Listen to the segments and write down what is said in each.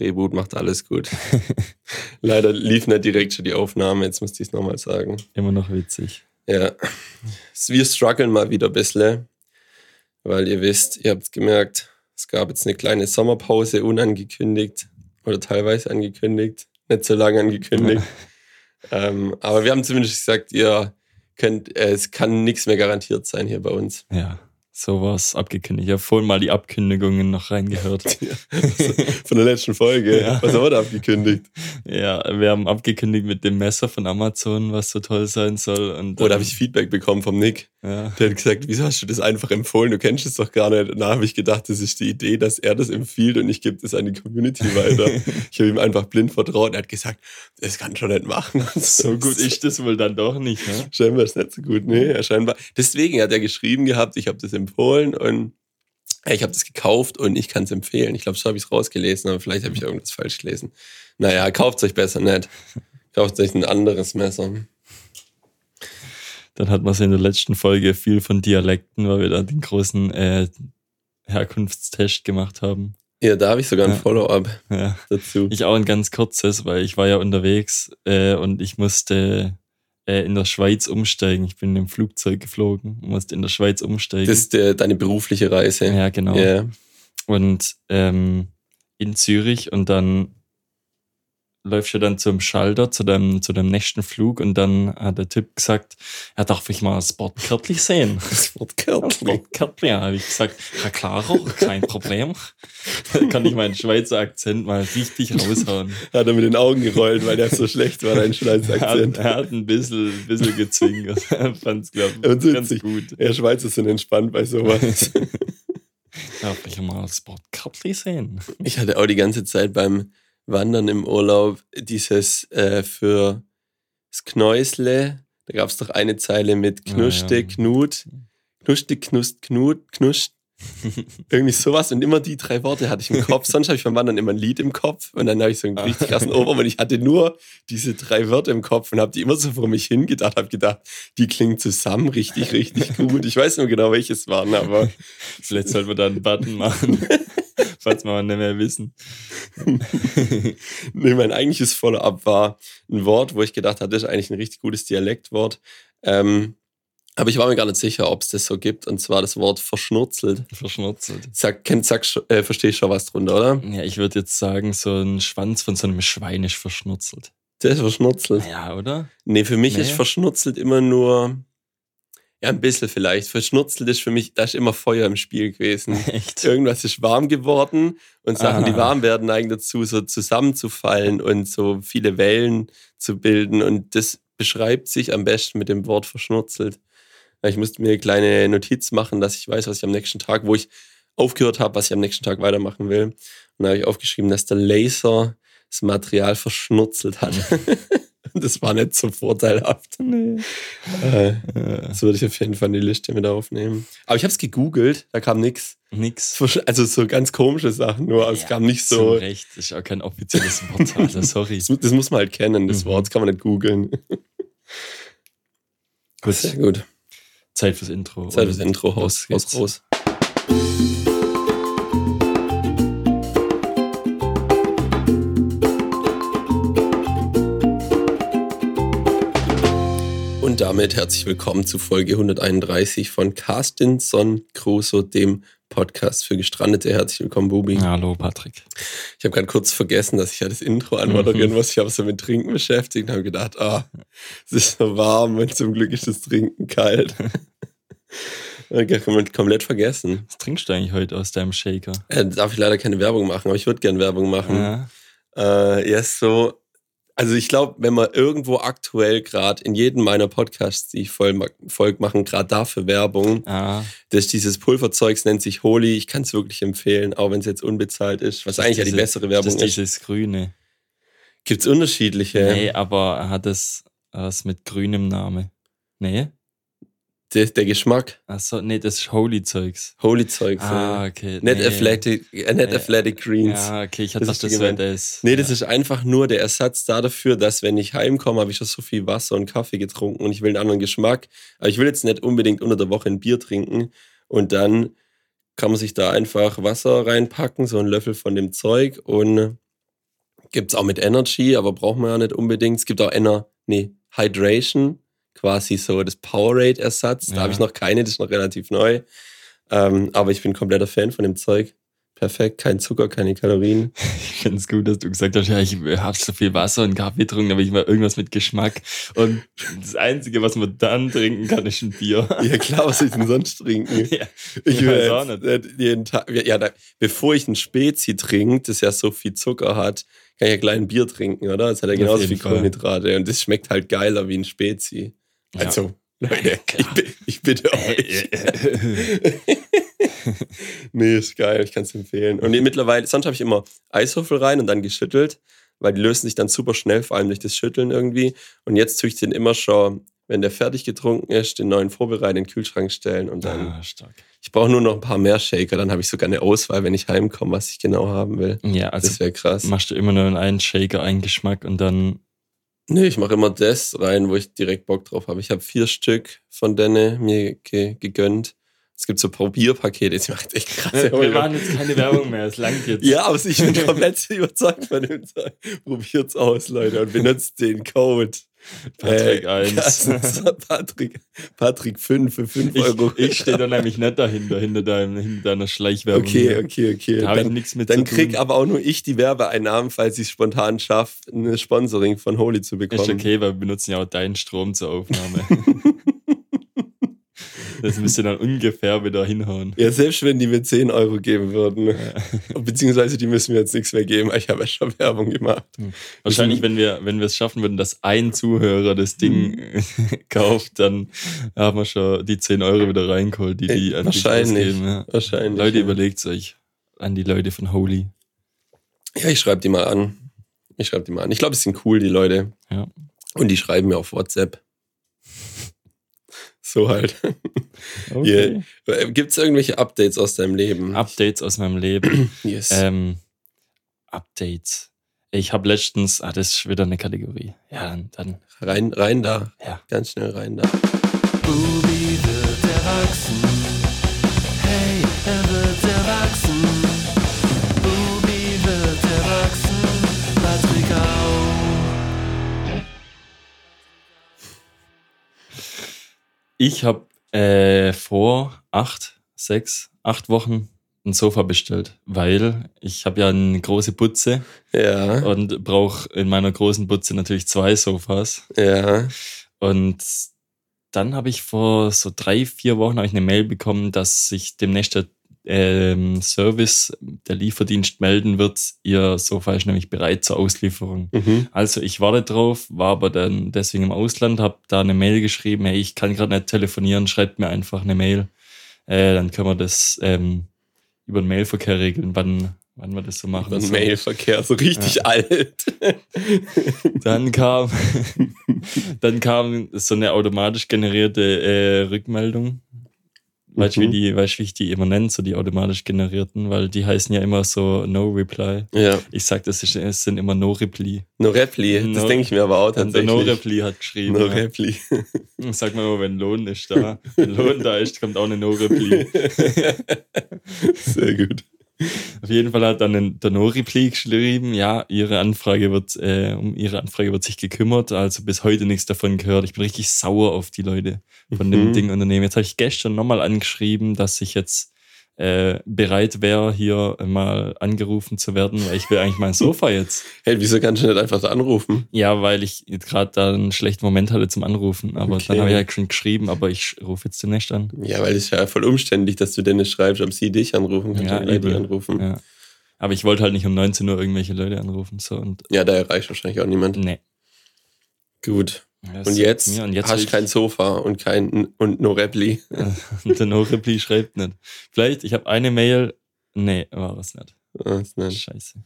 Reboot macht alles gut. Leider lief nicht direkt schon die Aufnahme, jetzt musste ich es nochmal sagen. Immer noch witzig. Ja. Wir strugglen mal wieder ein bisschen, weil ihr wisst, ihr habt gemerkt, es gab jetzt eine kleine Sommerpause unangekündigt oder teilweise angekündigt, nicht so lange angekündigt. ähm, aber wir haben zumindest gesagt, ihr könnt, äh, es kann nichts mehr garantiert sein hier bei uns. Ja. So war es abgekündigt. Ich habe vorhin mal die Abkündigungen noch reingehört. Ja, von der letzten Folge. Ja. Was haben wir da abgekündigt? Ja, wir haben abgekündigt mit dem Messer von Amazon, was so toll sein soll. Und Oder dann- habe ich Feedback bekommen vom Nick? ja. Der hat gesagt, wieso hast du das einfach empfohlen? Du kennst es doch gar nicht. Und da habe ich gedacht, das ist die Idee, dass er das empfiehlt und ich gebe das an die Community weiter. ich habe ihm einfach blind vertraut. Er hat gesagt, das kann schon nicht machen. So gut ist das wohl dann doch nicht, ne? Scheinbar ist nicht so gut, nee, scheinbar. Deswegen hat er geschrieben gehabt, ich habe das empfohlen und ich habe das gekauft und ich kann es empfehlen. Ich glaube, so habe ich es rausgelesen, aber vielleicht habe ich irgendwas falsch gelesen. Naja, kauft euch besser nicht. Kauft euch ein anderes Messer. Dann hat man es in der letzten Folge viel von Dialekten, weil wir da den großen äh, Herkunftstest gemacht haben. Ja, da habe ich sogar ein Ja. Follow-up Ja. dazu. Ich auch ein ganz kurzes, weil ich war ja unterwegs äh, und ich musste äh, in der Schweiz umsteigen. Ich bin in einem Flugzeug geflogen und musste in der Schweiz umsteigen. Das ist äh, deine berufliche Reise. ja, genau. Ja. Und ähm, in Zürich und dann läufst du dann zum Schalter, zu dem, zu dem nächsten Flug und dann hat der Typ gesagt, ja, darf ich mal das Bordkärtchen sehen? Das Wort Das. Bordkärtchen, ja, habe ich gesagt, ja klar, kein Problem. Dann kann ich meinen Schweizer Akzent mal richtig raushauen. Hat er mit den Augen gerollt, weil der so schlecht war, dein Schweizer Er hat, Akzent. er hat ein bisschen, ein bisschen gezwinkert. Er fand's, glaube ich, ganz gut. Ja, Schweizer sind entspannt bei sowas. Darf ich mal das Bordkärtchen sehen? Ich hatte auch die ganze Zeit beim Wandern im Urlaub dieses äh, für das Knäusle. Da gab es doch eine Zeile mit Ja, Knuschte, ja. Knut, Knuschte, Knust, Knut, Knuscht. Irgendwie sowas. Und immer die drei Worte hatte ich im Kopf. Sonst habe ich beim Wandern immer ein Lied im Kopf. Und dann habe ich so einen richtig krassen Ohrwurm. Und ich hatte nur diese drei Wörter im Kopf und habe die immer so vor mich hingedacht. Habe gedacht, die klingen zusammen richtig, richtig gut. Ich weiß nur genau, welches waren, aber Vielleicht sollten wir da einen Button machen, falls wir nicht mehr wissen. Nee, mein eigentliches Follow-up war ein Wort, wo ich gedacht habe, das ist eigentlich ein richtig gutes Dialektwort. Ähm, aber ich war mir gar nicht sicher, ob es das so gibt. Und zwar das Wort verschnurzelt. Verschnurzelt. Sag, kennt, sag, äh, verstehst schon was drunter, oder? Ja, ich würde jetzt sagen, so ein Schwanz von so einem Schwein ist verschnurzelt. Das ist verschnurzelt. Ja, oder? Nee, für mich Nee. ist verschnurzelt immer nur, ja, ein bisschen vielleicht. Verschnurzelt ist für mich, da ist immer Feuer im Spiel gewesen. Echt? Irgendwas ist warm geworden und Sachen, die Ah. warm werden, neigen dazu, so zusammenzufallen und so viele Wellen zu bilden. Und das beschreibt sich am besten mit dem Wort verschnurzelt. Ich musste mir eine kleine Notiz machen, dass ich weiß, was ich am nächsten Tag, wo ich aufgehört habe, was ich am nächsten Tag weitermachen will. Und da habe ich aufgeschrieben, dass der Laser das Material verschnurzelt hat. Das war nicht so vorteilhaft. Nee. Äh, das würde ich auf jeden Fall in die Liste mit aufnehmen. Aber ich habe es gegoogelt, da kam nichts. nix. Also so ganz komische Sachen, nur es Ja, kam nicht Zu so. Recht, das ist auch kein offizielles Wort. Also, sorry. Das, das muss man halt kennen, das Mhm. Wort, das kann man nicht googeln. Gut, Sehr gut. Zeit fürs Intro. Zeit fürs Intro, los raus, raus, Und damit herzlich willkommen zu Folge 131 von Carstinson Crusoe, dem Podcast für Gestrandete. Herzlich willkommen, Bubi. Hallo, Patrick. Ich habe gerade kurz vergessen, dass ich ja das Intro anmoderieren muss. Ich habe so mit Trinken beschäftigt und habe gedacht, ah, es ist so warm und zum Glück ist das Trinken kalt. Komplett vergessen. Was trinkst du eigentlich heute aus deinem Shaker? Äh, darf ich leider keine Werbung machen, aber ich würde gerne Werbung machen. Ja. Äh, ist so. Also ich glaube, wenn man irgendwo aktuell gerade in jedem meiner Podcasts, die ich voll, Volk machen, gerade dafür Werbung, Ah, dass dieses Pulverzeugs nennt sich Holy. Ich kann es wirklich empfehlen, auch wenn es jetzt unbezahlt ist, was eigentlich ja die diese- bessere das Werbung ist ist. dieses Grüne. Gibt es unterschiedliche? Nee, aber hat es was mit grünem Name? Nee? Der, der Geschmack. Achso, nee, das ist Holy-Zeugs. Holy Zeugs. Ah, okay. Net, nee. Athletic, äh, Net Nee. Athletic Greens. Ja, okay, ich Das hatte ist das, das gemeint. das. Nee, das ja. ist einfach nur der Ersatz da dafür, dass wenn ich heimkomme, habe ich schon so viel Wasser und Kaffee getrunken und ich will einen anderen Geschmack. Aber ich will jetzt nicht unbedingt unter der Woche ein Bier trinken und dann kann man sich da einfach Wasser reinpacken, so einen Löffel von dem Zeug und Gibt's auch mit Energy, aber braucht man ja nicht unbedingt. Es gibt auch Ener, nee, Hydration, quasi so das Powerade-Ersatz. Da Ja. habe ich noch keine, das ist noch relativ neu. Ähm, aber ich bin kompletter Fan von dem Zeug. Perfekt, kein Zucker, keine Kalorien. Ich finde es gut, dass du gesagt hast, ja, ich habe so viel Wasser und Kaffee getrunken, aber ich mal irgendwas mit Geschmack. Und das Einzige, was man dann trinken kann, ist ein Bier. Ja klar, was soll ich denn sonst trinken? Ja. Ich weiß will auch jetzt, äh, jeden Tag, ja, da, bevor ich ein Spezi trinke, das ja so viel Zucker hat, kann ich ja gleich ein Bier trinken, oder? Das hat ja genauso viel Fall. Kohlenhydrate und das schmeckt halt geiler wie ein Spezi. Ja. Also, Leute, ich, ich bitte euch. nee, ist geil, ich kann es empfehlen. Und mittlerweile, sonst habe ich immer Eiswürfel rein und dann geschüttelt, weil die lösen sich dann super schnell, vor allem durch das Schütteln irgendwie. Und jetzt tue ich den immer schon, wenn der fertig getrunken ist, den neuen vorbereiten, in den Kühlschrank stellen und dann. Ah, stark. Ich brauche nur noch ein paar mehr Shaker, dann habe ich sogar eine Auswahl, wenn ich heimkomme, was ich genau haben will. Ja, also das wäre krass. machst du immer nur in einen Shaker, einen Geschmack und dann Nee, ich mache immer das rein, wo ich direkt Bock drauf habe. Ich habe vier Stück von denen mir ge gegönnt. Es gibt so Probierpakete, das macht echt krasse Wir machen jetzt keine Werbung mehr, es langt jetzt. Ja, aber ich bin komplett überzeugt von dem Zeug. Probiert's aus, Leute, und benutzt den Code. Patrick Äh, 1. Patrick, Patrick 5 für 5 Ich, Euro. ich stehe da nämlich nicht dahinter, hinter, deinem, hinter deiner Schleichwerbung. Okay, okay, okay. Da habe ich Dann, nichts mit dann krieg aber auch nur ich die Werbeeinnahmen, falls ich es spontan schaffe, eine Sponsoring von Holy zu bekommen. Ist okay, weil wir benutzen ja auch deinen Strom zur Aufnahme. das müsste dann ungefähr wieder hinhauen. Ja, selbst wenn die mir 10 Euro geben würden. Beziehungsweise die müssen mir jetzt nichts mehr geben, weil ich habe ja schon Werbung gemacht. Wahrscheinlich, wenn wir, wenn wir es schaffen würden, dass ein Zuhörer das Ding kauft, dann haben wir schon die 10 Euro wieder reingeholt, die die dich wahrscheinlich. ausgeben, ja. Wahrscheinlich. Leute, ja. überlegt euch an die Leute von Holy. Ja, ich schreibe die mal an. Ich schreibe die mal an. Ich glaube, es sind cool, die Leute. Ja. Und die schreiben mir auf WhatsApp. So halt. Gibt es irgendwelche Updates aus deinem Leben? Updates aus meinem Leben. yes. ähm, Updates. Ich habe letztens, ah, das ist wieder eine Kategorie. Ja, dann, dann rein, rein da. ja. Ganz schnell rein da. Bubi wird erwachsen. Hey, er wird erwachsen. Ich habe äh, vor acht, sechs, acht Wochen ein Sofa bestellt, weil ich habe ja eine große Butze Ja, und brauche in meiner großen Butze natürlich zwei Sofas. ja. Und dann habe ich vor so drei, vier Wochen ich eine Mail bekommen, dass sich demnächst der ähm, Service, der Lieferdienst melden wird. Ihr Sofa ist nämlich bereit zur Auslieferung. Mhm. Also ich warte drauf, war aber dann deswegen im Ausland, habe da eine Mail geschrieben, hey, ich kann gerade nicht telefonieren, schreibt mir einfach eine Mail. Äh, dann können wir das ähm, über den Mailverkehr regeln, wann, wann wir das so machen. Über den So. Mailverkehr, so richtig alt. Dann kam, dann kam so eine automatisch generierte äh, Rückmeldung. Weißt du, wie, Mhm. die, weißt, du, wie ich die immer nenne, so die automatisch generierten, weil die heißen ja immer so No Reply. ja, Ich sag, das, ist, es sind immer No Reply. No Repli. Das No- denke ich mir aber auch tatsächlich. No Reply hat geschrieben. No ja. Repli. Sag mal, wenn Lohn ist da. Wenn Lohn da ist, kommt auch eine No Reply. Sehr gut. Auf jeden Fall hat dann der No Reply geschrieben, ja, ihre Anfrage wird, äh, um ihre Anfrage wird sich gekümmert, also bis heute nichts davon gehört. Ich bin richtig sauer auf die Leute von dem Mhm. Ding Unternehmen. Jetzt habe ich gestern nochmal angeschrieben, dass ich jetzt äh, bereit wäre, hier mal angerufen zu werden, weil ich will eigentlich mein Sofa jetzt. Hey, wieso kannst du nicht einfach anrufen? Ja, weil ich gerade da einen schlechten Moment hatte zum Anrufen. Aber Okay. dann habe ich halt schon geschrieben, aber ich rufe jetzt demnächst an. Ja, weil es ist ja voll umständlich, dass du Dennis schreibst, ob sie dich anrufen. Kannst Ja, gleich die anrufen. Ja. Ja. Aber ich wollte halt nicht um 19 Uhr irgendwelche Leute anrufen. So und da erreicht wahrscheinlich auch niemand. nee. Gut. Das Und jetzt, und jetzt hast du kein Sofa und kein und no Repli. Und der No-Reply schreibt nicht. Vielleicht, ich habe eine Mail. Nee, war es nicht. Ah, ist nicht. Scheiße.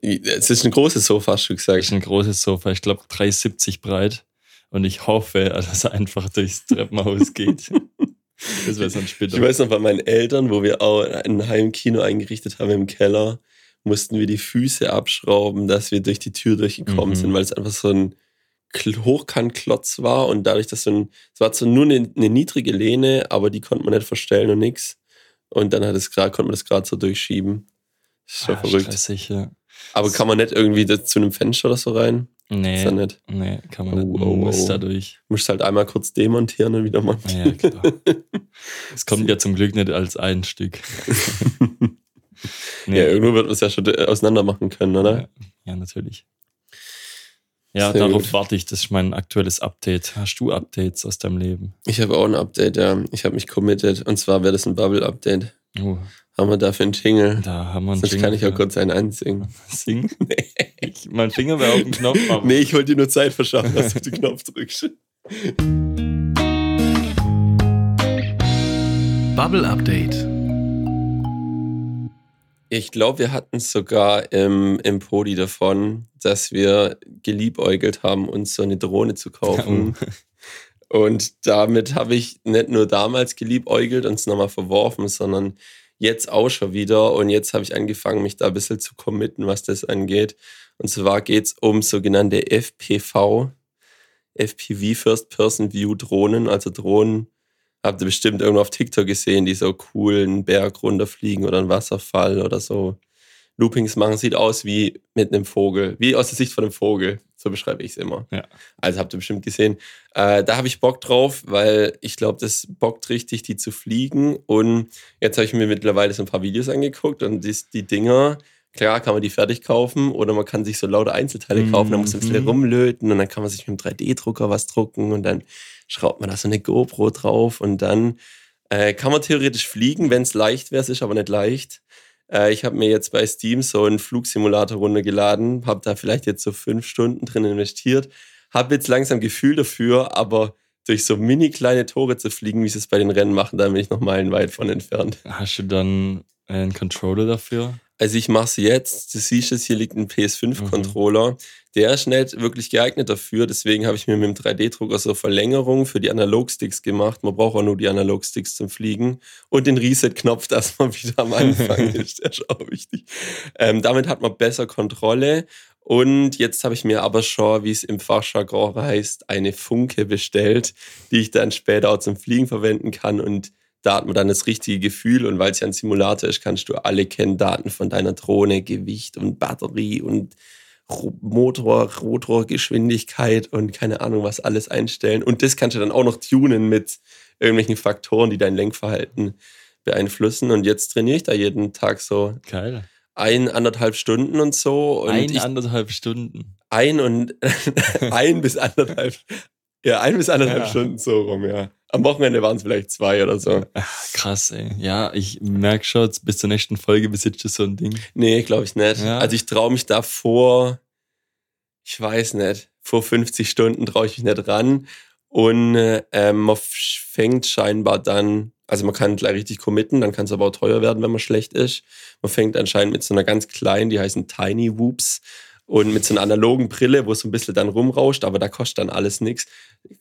Es ist ein großes Sofa, hast du gesagt. ist ein großes Sofa, ich glaube 3,70 breit. Und ich hoffe, dass er einfach durchs Treppenhaus geht. das wäre sonst bitter. Ich weiß noch, bei meinen Eltern, wo wir auch ein Heimkino eingerichtet haben im Keller, mussten wir die Füße abschrauben, dass wir durch die Tür durchgekommen Mhm. sind, weil es einfach so ein Hochkantklotz war und dadurch, dass so ein, es war zwar nur eine, eine niedrige Lehne, aber die konnte man nicht verstellen und nix. Und dann hat es grad, konnte man das gerade so durchschieben. Das ist schon Ah, verrückt. stressig, ja. Aber kann man nicht irgendwie zu einem Fenster oder so rein? Ist ja Nee, nicht. nee, kann man nicht. Oh, Man oh, muss oh. dadurch. Musst halt einmal kurz demontieren und wieder montieren. Ja, klar. Es kommt ja zum Glück nicht als ein Stück. Nee. Ja, irgendwo wird man es ja schon äh, auseinander machen können, oder? Ja, ja, natürlich. Ja, Sehr darauf gut. warte ich. Das ist mein aktuelles Update. Hast du Updates aus deinem Leben? Ich habe auch ein Update, ja. Ich habe mich committed. Und zwar wäre das ein Bubble-Update. Oh, Haben wir dafür einen Jingle? da haben wir einen Sonst Jingle kann ich auch kurz einen einsingen. singen. Ich, mein Finger wäre auf dem Knopf. Aber Nee, ich wollte dir nur Zeit verschaffen, dass du den Knopf drückst. Bubble Update. Ich glaube, wir hatten es sogar im, im Podi davon, dass wir geliebäugelt haben, uns so eine Drohne zu kaufen. Und damit habe ich nicht nur damals geliebäugelt und es nochmal verworfen, sondern jetzt auch schon wieder. Und jetzt habe ich angefangen, mich da ein bisschen zu committen, was das angeht. Und zwar geht es um sogenannte FPV, FPV First Person View Drohnen, also Drohnen. Habt ihr bestimmt irgendwo auf TikTok gesehen, die so cool einen Berg runterfliegen oder einen Wasserfall oder so Loopings machen. Sieht aus wie mit einem Vogel, wie aus der Sicht von einem Vogel. So beschreibe ich es immer. Ja. Also habt ihr bestimmt gesehen. Äh, da habe ich Bock drauf, weil ich glaube, das bockt richtig, die zu fliegen. Und jetzt habe ich mir mittlerweile so ein paar Videos angeguckt und die, die Dinger, klar kann man die fertig kaufen oder man kann sich so lauter Einzelteile kaufen, dann muss man ein bisschen Mhm. rumlöten und dann kann man sich mit dem 3D-Drucker was drucken und dann schraubt man da so eine GoPro drauf und dann äh, kann man theoretisch fliegen, wenn es leicht wäre, es ist aber nicht leicht. Äh, ich habe mir jetzt bei Steam so einen Flugsimulator runtergeladen, habe da vielleicht jetzt so fünf Stunden drin investiert, habe jetzt langsam Gefühl dafür, aber durch so mini kleine Tore zu fliegen, wie sie es bei den Rennen machen, da bin ich noch meilenweit von entfernt. Hast du dann einen Controller dafür? Also ich mache es jetzt, du siehst es, hier liegt ein PS5-Controller. Der ist nicht wirklich geeignet dafür, deswegen habe ich mir mit dem 3D-Drucker so Verlängerungen für die Analogsticks gemacht. Man braucht auch nur die Analogsticks zum Fliegen und den Reset-Knopf, dass man wieder am Anfang ist. Der ist auch wichtig. Ähm, damit hat man besser Kontrolle. Und jetzt habe ich mir aber schon, wie es im Fachjargon heißt, eine Funke bestellt, die ich dann später auch zum Fliegen verwenden kann. Und da hat man dann das richtige Gefühl. Und weil es ja ein Simulator ist, kannst du alle Kenndaten von deiner Drohne, Gewicht und Batterie und Motor, Rotorgeschwindigkeit und keine Ahnung was alles einstellen. Und das kannst du dann auch noch tunen mit irgendwelchen Faktoren, die dein Lenkverhalten beeinflussen. Und jetzt trainiere ich da jeden Tag so Geil. ein, anderthalb Stunden und so. Und Ein, ich, anderthalb Stunden. ein und ein bis anderthalb, ja, ein bis anderthalb Ja. Stunden so rum, ja. Am Wochenende waren es vielleicht zwei oder so. Krass, ey. Ja, ich merke schon, bis zur nächsten Folge besitzt du so ein Ding. Nee, glaube ich nicht. Ja. Also ich traue mich da vor, ich weiß nicht, vor 50 Stunden traue ich mich nicht ran. Und ähm, man fängt scheinbar dann, also man kann gleich richtig committen, dann kann es aber auch teuer werden, wenn man schlecht ist. Man fängt anscheinend mit so einer ganz kleinen, die heißen Tiny Whoops. Und mit so einer analogen Brille, wo es so ein bisschen dann rumrauscht, aber da kostet dann alles nichts.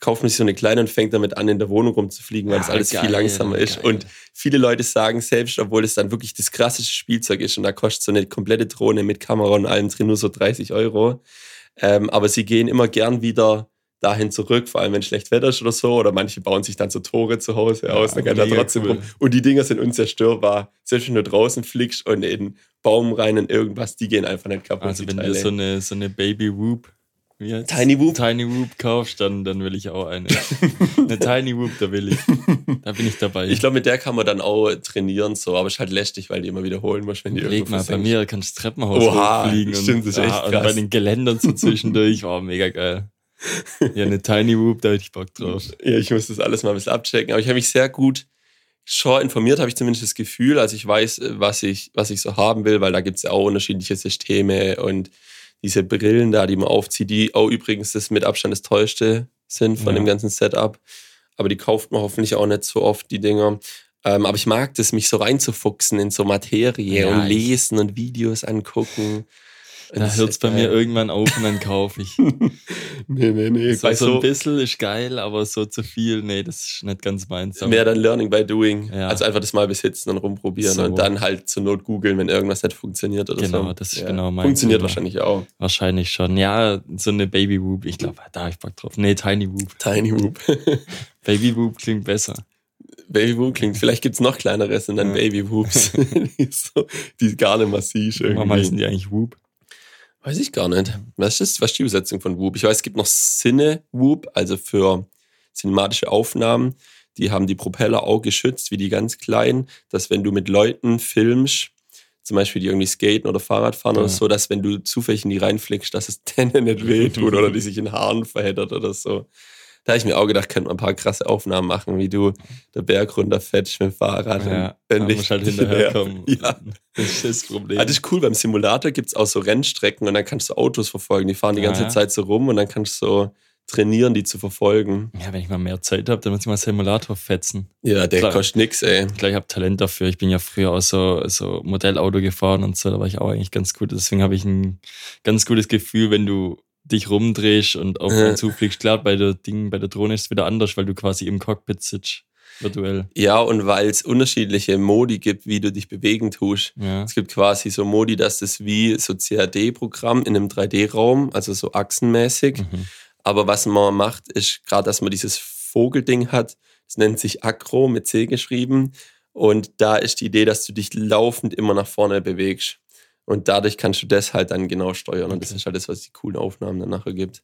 Kauft man sich so eine kleine und fängt damit an, in der Wohnung rumzufliegen, weil das Ah, alles geil, viel langsamer ist. geil. Und viele Leute sagen selbst, obwohl es dann wirklich das klassische Spielzeug ist und da kostet so eine komplette Drohne mit Kamera und allem drin nur so 30 Euro. Ähm, aber sie gehen immer gern wieder dahin zurück, vor allem wenn schlecht Wetter ist oder so. Oder manche bauen sich dann so Tore zu Hause Ja, aus, dann kann da trotzdem cool. rum. Und die Dinger sind unzerstörbar. Selbst wenn du draußen fliegst und in Baum rein und irgendwas, die gehen einfach nicht kaputt. Also wenn du Teile. so eine, so eine Baby Whoop? Tiny Whoop? Tiny Whoop kaufst, dann, dann will ich auch eine. eine Tiny Whoop, da will ich. Da bin ich dabei. ich glaube, mit der kann man dann auch trainieren, so, aber es ist halt lästig, weil die immer wiederholen muss, wenn die Leg mal, bei mir kannst du Treppenhaus Oha, hochfliegen. stimmt, das ist echt ah, und krass. bei den Geländern so zwischendurch, oh, mega geil. Ja, eine Tiny Whoop, da hätte ich Bock drauf. Ja, ich muss das alles mal ein bisschen abchecken. Aber ich habe mich sehr gut schon informiert, habe ich zumindest das Gefühl. Also ich weiß, äh, was ich, was ich so haben will, weil da gibt es ja auch unterschiedliche Systeme und diese Brillen da, die man aufzieht, die auch übrigens das mit Abstand das teuerste sind von Ja. dem ganzen Setup. Aber die kauft man hoffentlich auch nicht so oft, die Dinger. Ähm, aber ich mag das, mich so reinzufuchsen in so Materie Ja, und lesen und Videos angucken. Da hört es ist bei mir geil. irgendwann auf und dann kaufe ich. Nee, nee, nee. So, so ein bisschen ist geil, aber so zu viel, nee, das ist nicht ganz meins. Mehr dann Learning by Doing. Ja. Also einfach das mal besitzen und rumprobieren So. und dann halt zur Not googeln, wenn irgendwas nicht funktioniert oder so. Genau, das ist genau mein Funktioniert Thema. wahrscheinlich auch. Wahrscheinlich schon. Ja, so eine Baby Whoop, ich glaube, da habe ich Bock drauf. Nee, Tiny Whoop. Tiny Whoop. Baby Whoop klingt besser. Baby Whoop klingt, vielleicht gibt es noch kleineres und dann Ja. Baby Whoops. die, so, die gar nicht massiv Warum heißen irgendwie. die eigentlich Whoop? Weiß ich gar nicht. Was ist, was ist die Übersetzung von Whoop? Ich weiß, es gibt noch Cine Whoop, also für cinematische Aufnahmen. Die haben die Propeller auch geschützt, wie die ganz kleinen, dass wenn du mit Leuten filmst, zum Beispiel die irgendwie skaten oder Fahrrad fahren Ja. oder so, dass wenn du zufällig in die reinfliegst, dass es denen nicht wehtut oder die sich in Haaren verheddert oder so. Da habe ich mir auch gedacht, könnte man ein paar krasse Aufnahmen machen, wie du der Berg runterfetzt mit dem Fahrrad. Ja, und wenn da dich- musst du halt hinterherkommen. Ja. Das ist das Problem. Ah, das ist cool, beim Simulator gibt es auch so Rennstrecken und dann kannst du Autos verfolgen. Die fahren die ganze ja. Zeit so rum und dann kannst du so trainieren, die zu verfolgen. ja, wenn ich mal mehr Zeit habe, dann muss ich mal Simulator fetzen. Ja, der Klar. kostet nix, ey. Klar, ich habe Talent dafür. Ich bin ja früher auch so, so Modellauto gefahren und so, da war ich auch eigentlich ganz gut. Deswegen habe ich ein ganz gutes Gefühl, wenn du dich rumdrehst und auf einen zufliegst. Klar, bei der Ding, bei der Drohne ist es wieder anders, weil du quasi im Cockpit sitzt, virtuell. Ja, und weil es unterschiedliche Modi gibt, wie du dich bewegen tust. Ja. Es gibt quasi so Modi, dass das wie so CAD-Programm in einem 3D-Raum, also so achsenmäßig. Mhm. Aber was man macht, ist gerade, dass man dieses Vogelding hat. Das nennt sich Acro mit C geschrieben. Und da ist die Idee, dass du dich laufend immer nach vorne bewegst. Und dadurch kannst du das halt dann genau steuern. Und das Okay. ist halt das, was die coolen Aufnahmen dann nachher gibt.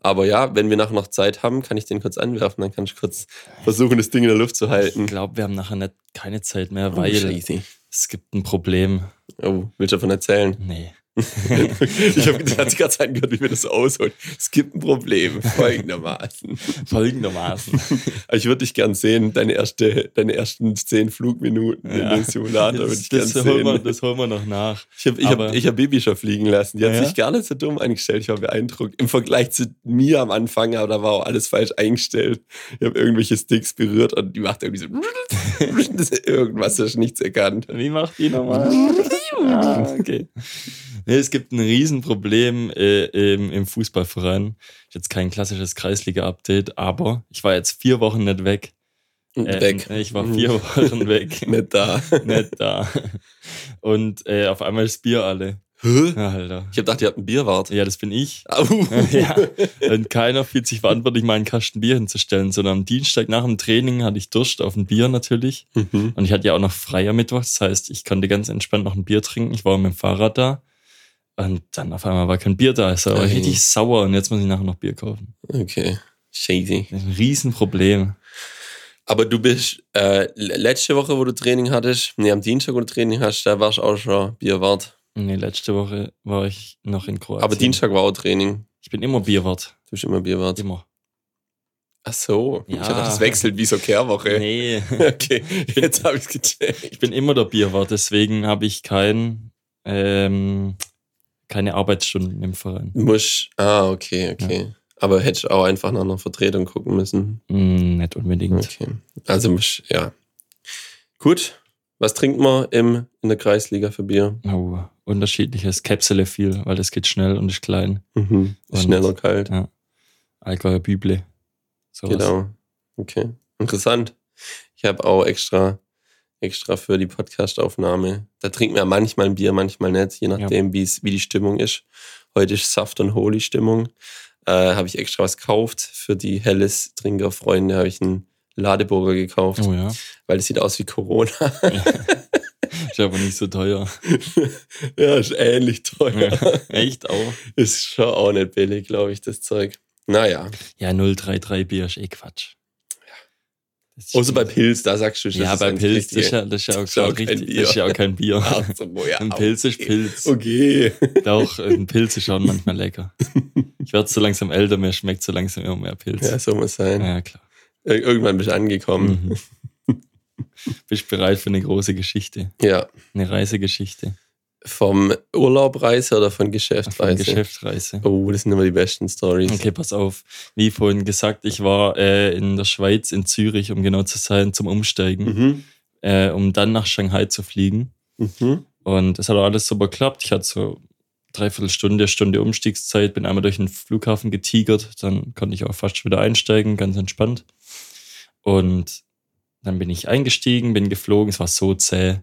Aber ja, wenn wir nachher noch Zeit haben, kann ich den kurz anwerfen. Dann kann ich kurz versuchen, das Ding in der Luft zu Ich halten. glaube, wir haben nachher nicht, keine Zeit mehr, Oh, weil Scheiße. es gibt ein Problem. Oh, willst du davon erzählen? Nee. Ich habe die ganze Zeit angehört, wie wir das ausholen. Es gibt ein Problem, folgendermaßen. Folgendermaßen. Ich würde dich gern sehen, deine, erste, deine ersten zehn Flugminuten in Ja. dem Simulator würde das, ich gern das, sehen. holen wir, das holen wir noch nach. ich habe ich hab, ich hab Bibi schon fliegen lassen. Die hat Ja? sich gar nicht so dumm eingestellt. Ich war beeindruckt. Im Vergleich zu mir am Anfang, aber da war auch alles falsch eingestellt. Ich habe irgendwelche Sticks berührt und die macht irgendwie so irgendwas, das ist nichts erkannt. Wie macht die nochmal? Ah, okay. Nee, es gibt ein Riesenproblem äh, im, im Fußballverein. Jetzt kein klassisches Kreisliga-Update, aber ich war jetzt vier Wochen nicht weg. Ähm, weg. Ich war vier Wochen weg. Nicht da. nicht da. Und äh, auf einmal ist Bier alle. Hä? Ja, Alter. Ich habe gedacht, ihr habt ein Bierwart. Ja, das bin ich. Au. ja. Und keiner fühlt sich verantwortlich, mal einen Kasten Bier hinzustellen, sondern am Dienstag nach dem Training hatte ich Durst auf ein Bier natürlich. Mhm. Und ich hatte ja auch noch frei am Mittwoch, das heißt, ich konnte ganz entspannt noch ein Bier trinken. Ich war mit dem Fahrrad da. Und dann auf einmal war kein Bier da. Es war Ei. richtig sauer und jetzt muss ich nachher noch Bier kaufen. Okay. Shady. Das ist ein Riesenproblem. Aber du bist äh, le- letzte Woche, wo du Training hattest, nee, am Dienstag, wo du Training hast, da warst du auch schon Bierwart. Nee, letzte Woche war ich noch in Kroatien. Aber Dienstag war auch Training. Ich bin immer Bierwart. Du bist immer Bierwart. Immer. Ach so. Ja. Ich dachte, das wechselt wie so Kehrwoche. Nee. Okay, jetzt habe ich es gecheckt. Ich bin immer der Bierwart, deswegen habe ich kein, ähm, keine Arbeitsstunden im Verein. Du musst, ah, okay, okay. Aber hättest auch einfach nach einer Vertretung gucken müssen. Hm, nicht unbedingt. Okay. Also, ja. Gut. Was trinkt man im, in der Kreisliga für Bier? Oh, unterschiedliches Käpsele viel, weil das geht schnell und ist klein. Mhm. Und- Schneller kalt. Ja. Allgäuer Büble. Sowas. Genau. Okay. Interessant. Ich habe auch extra, extra für die Podcast-Aufnahme. Da trinken wir manchmal ein Bier, manchmal nicht, je nachdem, wie's wie die Stimmung ist. Heute ist Saft- und Holy-Stimmung. Äh, habe ich extra was gekauft. Für die Helles-Trinker-Freunde habe ich einen Ladeburger gekauft, Oh ja. weil das sieht aus wie Corona. Ist aber nicht so teuer. ja, ist ähnlich teuer. Ja, echt auch. Ist schon auch nicht billig, glaube ich, das Zeug. Naja. Ja, 033 Bier ist eh Quatsch. Ist- Außer bei Pilz, da sagst du, das Ja, ist bei Pilz, das ist ja, das ist ja auch, das ist ja auch richtig, Bier. das ist ja auch kein Bier. Ach so, ja, Ein Pilz ist okay. Pilz. Okay. Doch, ein Pilz ist schon manchmal lecker. Ich werde so langsam älter, mir schmeckt so langsam immer mehr Pilz. Ja, so muss sein. Ja, klar. Ir- Irgendwann bist du angekommen. Mhm. Bist bereit für eine große Geschichte? Ja. Eine Reisegeschichte. Vom Urlaubreise oder von Von Geschäftsreise? Geschäftsreise. Oh, das sind immer die besten Stories. Okay, pass auf. Wie vorhin gesagt, ich war äh, in der Schweiz, in Zürich, um genau zu sein, zum Umsteigen, Mhm. äh, um dann nach Shanghai zu fliegen. Mhm. Und es hat auch alles super geklappt. Ich hatte so dreiviertel Stunde, Stunde Umstiegszeit, bin einmal durch den Flughafen getigert, dann konnte ich auch fast wieder einsteigen, ganz entspannt. Und dann bin ich eingestiegen, bin geflogen, es war so zäh.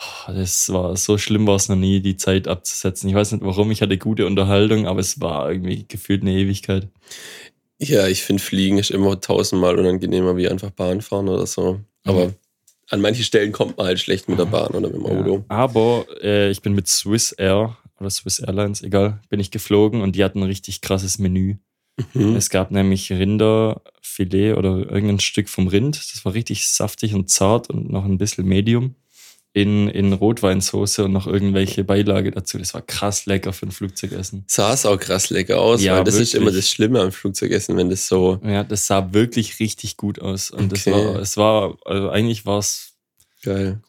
Oh, Das war so schlimm, war es noch nie, die Zeit abzusetzen. Ich weiß nicht warum, ich hatte gute Unterhaltung, aber es war irgendwie gefühlt eine Ewigkeit. Ja, ich finde Fliegen ist immer tausendmal unangenehmer wie einfach Bahn fahren oder so. Aber Mhm. an manchen Stellen kommt man halt schlecht mit der Bahn oder mit dem Auto. Ja, aber äh, ich bin mit Swiss Air oder Swiss Airlines, egal, bin ich geflogen und die hatten ein richtig krasses Menü. Mhm. Es gab nämlich Rinderfilet oder irgendein Stück vom Rind. Das war richtig saftig und zart und noch ein bisschen Medium. In, in Rotweinsauce und noch irgendwelche Beilage dazu. Das war krass lecker für ein Flugzeugessen. Sah es auch krass lecker aus, Ja, weil das ist wirklich. immer das Schlimme am Flugzeugessen, wenn das so Ja, das sah wirklich richtig gut aus. Und das Okay. war, es war, also eigentlich war es geil.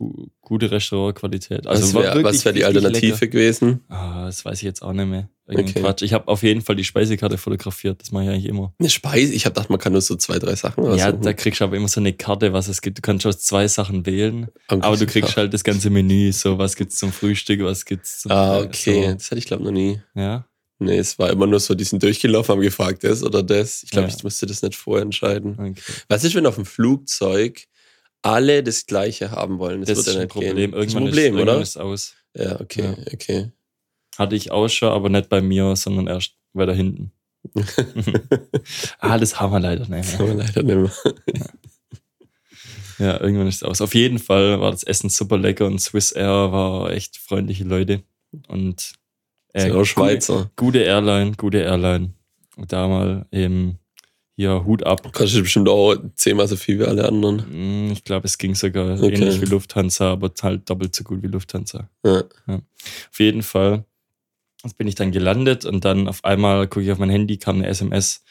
Gute Restaurantqualität. Also was wäre wär die richtig Alternative lecker. gewesen? Ah, das weiß ich jetzt auch nicht mehr. Irgendein Okay. Quatsch. Ich habe auf jeden Fall die Speisekarte fotografiert. Das mache ich eigentlich immer. Eine Speise? Ich habe gedacht, man kann nur so zwei, drei Sachen Ja, raussuchen. da kriegst du aber immer so eine Karte, was es gibt. Du kannst aus zwei Sachen wählen, Okay, aber du kriegst halt das ganze Menü. So, was gibt's zum Frühstück, was gibt's zum Ah, äh, okay. So. Das hatte ich glaube noch nie. Ja, Nee, es war immer nur so, die sind durchgelaufen, haben gefragt, das oder das. Ich glaube, Ja. ich musste das nicht vorher entscheiden. okay. Was ist, wenn auf dem Flugzeug alle das Gleiche haben wollen? Das, wird ist ja ein Problem. Gehen. Das ist Irgendwann, ein Problem, ist, oder? ist aus. Ja, okay, Ja. okay. Hatte ich auch schon, aber nicht bei mir, sondern erst weiter hinten. ah, das haben wir leider nicht mehr. man leider nicht mehr. Ja, irgendwann ist es aus. Auf jeden Fall war das Essen super lecker und Swiss Air war echt freundliche Leute. Und Sind auch gute, Schweizer. gute Airline, gute Airline. Und da mal eben hier Hut ab. Kostet bestimmt auch zehnmal so viel wie alle anderen. Hm, Ich glaube, es ging sogar Okay. ähnlich wie Lufthansa, aber halt doppelt so gut wie Lufthansa. Ja. Auf jeden Fall Jetzt bin ich dann gelandet und dann auf einmal gucke ich auf mein Handy, kam eine SMS.